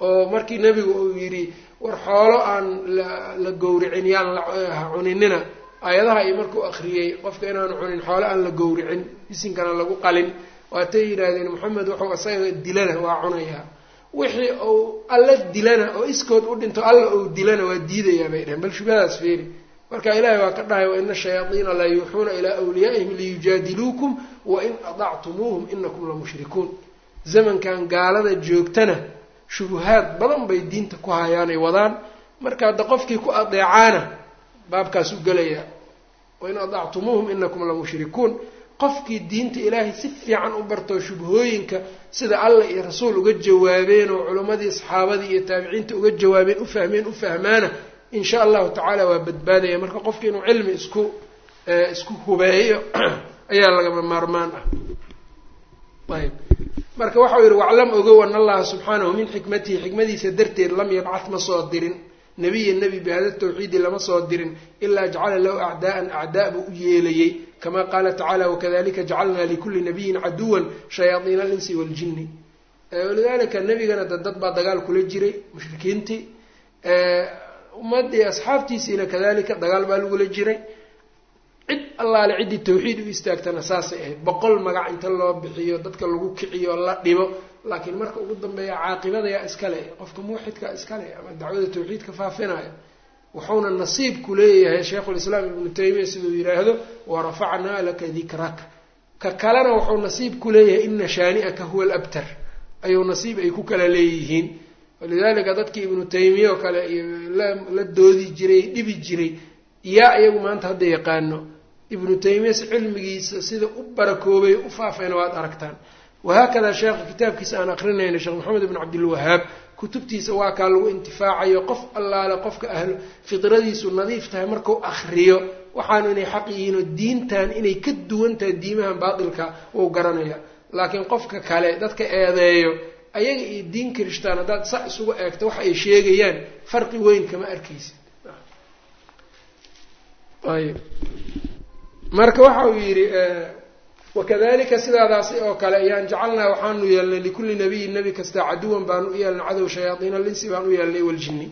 oo markii nebigu uu yidhi war xoolo aan la gowricin yaan ha cuninina. Aayadaha iyo markuu akriyey qofka inaanu cunin xoolo aan la gowricin bisinkana lagu qalin. Waatay yidhaahdeen moxamed wuxuu isaga dilana waa cunayaa wixii uu alla dilana oo iskood u dhinto alla uu dilana waa diidayaa bay dhaheen. Bal shubahadaas feeri. Marka ilaahay waa ka dhahay waina shayaadiina la yuuxuuna ilaa wliyaa'ihim liyujaadiluukum wain adactumuuhum inakum la mushrikuun. Zamankan gaalada joogtana shubuhaad badan bay diinta ku hayaanay wadaan. Marka hadda qofkii ku adeecaana baabkaas u gelayaa wain adactumuuhum inakum la mushrikuun. Qofkii diinta ilaahay si fiican u bartoo shubhooyinka sida allah iyo rasuul uga jawaabeen oo culimmadii saxaabadii iyo taabiciinta uga jawaabeen u fahmeen u fahmaana in sha allahu tacaala waa badbaadaya. Marka qofki inuu cilmi isku isku hubeeyo ayaa lagama maarmaan ah. Ayb marka waxau yihi waclam ogow an allaha subxaanahu min xikmatihi. Xikmadiisa darteed lam yabcad ma soo dirin. Nebiya nebi bihada tawxiidi lama soo dirin. Ilaa jacala lahu acdaa'an acdaa buu u yeelayey. Kama qaala tacaala wakadalika jacalnaa likulli nabiyin caduwan shayaadiina alinsi waaljini walidalika nebigana da dad baa dagaal kula jiray mushrikiintii. Ummadii asxaabtiisiina kadalika dagaal baa lagula jiray cid allaale ciddii tawxiid u istaagtana saasay ahayd. Boqol magac inta loo bixiyo dadka lagu kiciyo la dhibo. Laakiin marka ugu dambeeya caaqibadayaa iskale qofka muwaxidkaa iskale ama dacwada tawxiidka faafinaya wuxuuna nasiibku leeyahay sheikhulislaam ibnu taymiya siduu yidhaahdo warafacnaa laka dikraka ka kalena wuxuu nasiib ku leeyahay ina shaani'aka huwa alabtar. Ayuu nasiib ay ku kala leeyihiin. Walidalika dadkii ibnu taymiya oo kale la doodi jiray dhibi jiray. Yaa iyagu maanta hadda yaqaano ibnu taymiya cilmigiisa sida u barakoobay u faafayna waad aragtaan. Wahaakada sheekha kitaabkiisa aan akrinayno sheekh maxamed ibn cabdilwahaab kutubtiisa waa kaa lagu intifaacayo qof allaale qofka ahlo fidradiisu nadiif tahay markuu akriyo waxaanu inay xaq yihiinoo diintan inay ka duwan tahay diimahan baatilka wuu garanaya laakiin qofka kale dadka eedeeyo ayaga iyo diin kirishtaan haddaad sa isugu eegto waxa ay sheegayaan farqi weyn kama arkaysid marka waxa uu yidhi wakadalika sidaadaasi oo kale ayaan jacalnaa waxaanu yeelnay likulli nabiyin nebi kasta caduwan baanu u yeelnay cadow shayaaiin alinsi baan u yeelnay waljini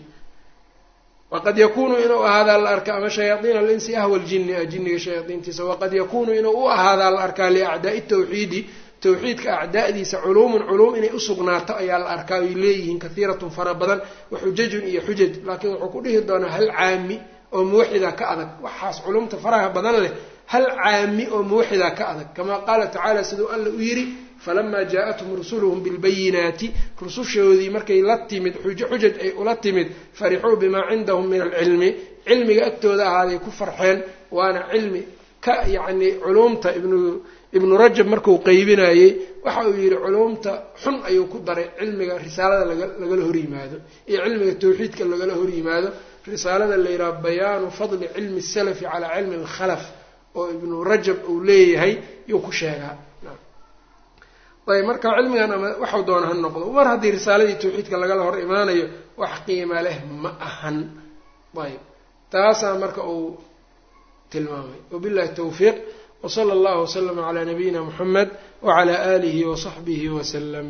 waqad yakunu inuu ahaadaa la arkaa ama shayaaiin alinsi ahwa ljini a jiniga shayaaiintiisa waqad yakunu inuu u ahaadaa la arkaa liacdaai tawxiidi tawxiidka acdaadiisa culuumun culuum inay usugnaato ayaa la arkaa ay leeyihiin kahiiratun fara badan waxujajun iyo xujaj laakiin wuxuu ku dhihi doonaa hal caami oo muwaxida ka adag. Waxaas culumta faraha badan leh hal caami oo muwaxida ka adag. Kamaa qaala tacaala siduu alla u yidhi falamaa jaa-athum rusuluhum bilbayinaati. Rusushoodii markay la timid xujaj ay ula timid farixuu bimaa cindahum min alcilmi. Cilmiga agtooda ahaaday ku farxeen waana cilmi ka yacni culumta ibnu ibnu rajab markuu qeybinayey waxa uu yidhi culumta xun ayuu ku daray cilmiga risaalada laga lagala hor yimaado iyo cilmiga tawxiidka lagala hor yimaado. Risaalada la yidhaha bayaanu fadli cilmi salafi calaa cilmi alkhalaf oo ibnu rajab uu leeyahay yuu ku sheegaa. Ayb marka cilmigan ama waxau doona ha noqdo mar haddii risaaladii tawxiidka lagala hor imaanayo wax qiima leh ma ahan. Ayb taasaa marka uu tilmaamay. Wabillahi tawfiiq. Wsala allahu waslama calaa nabiyina muxamed wacala aalihi wasaxbihi wasalam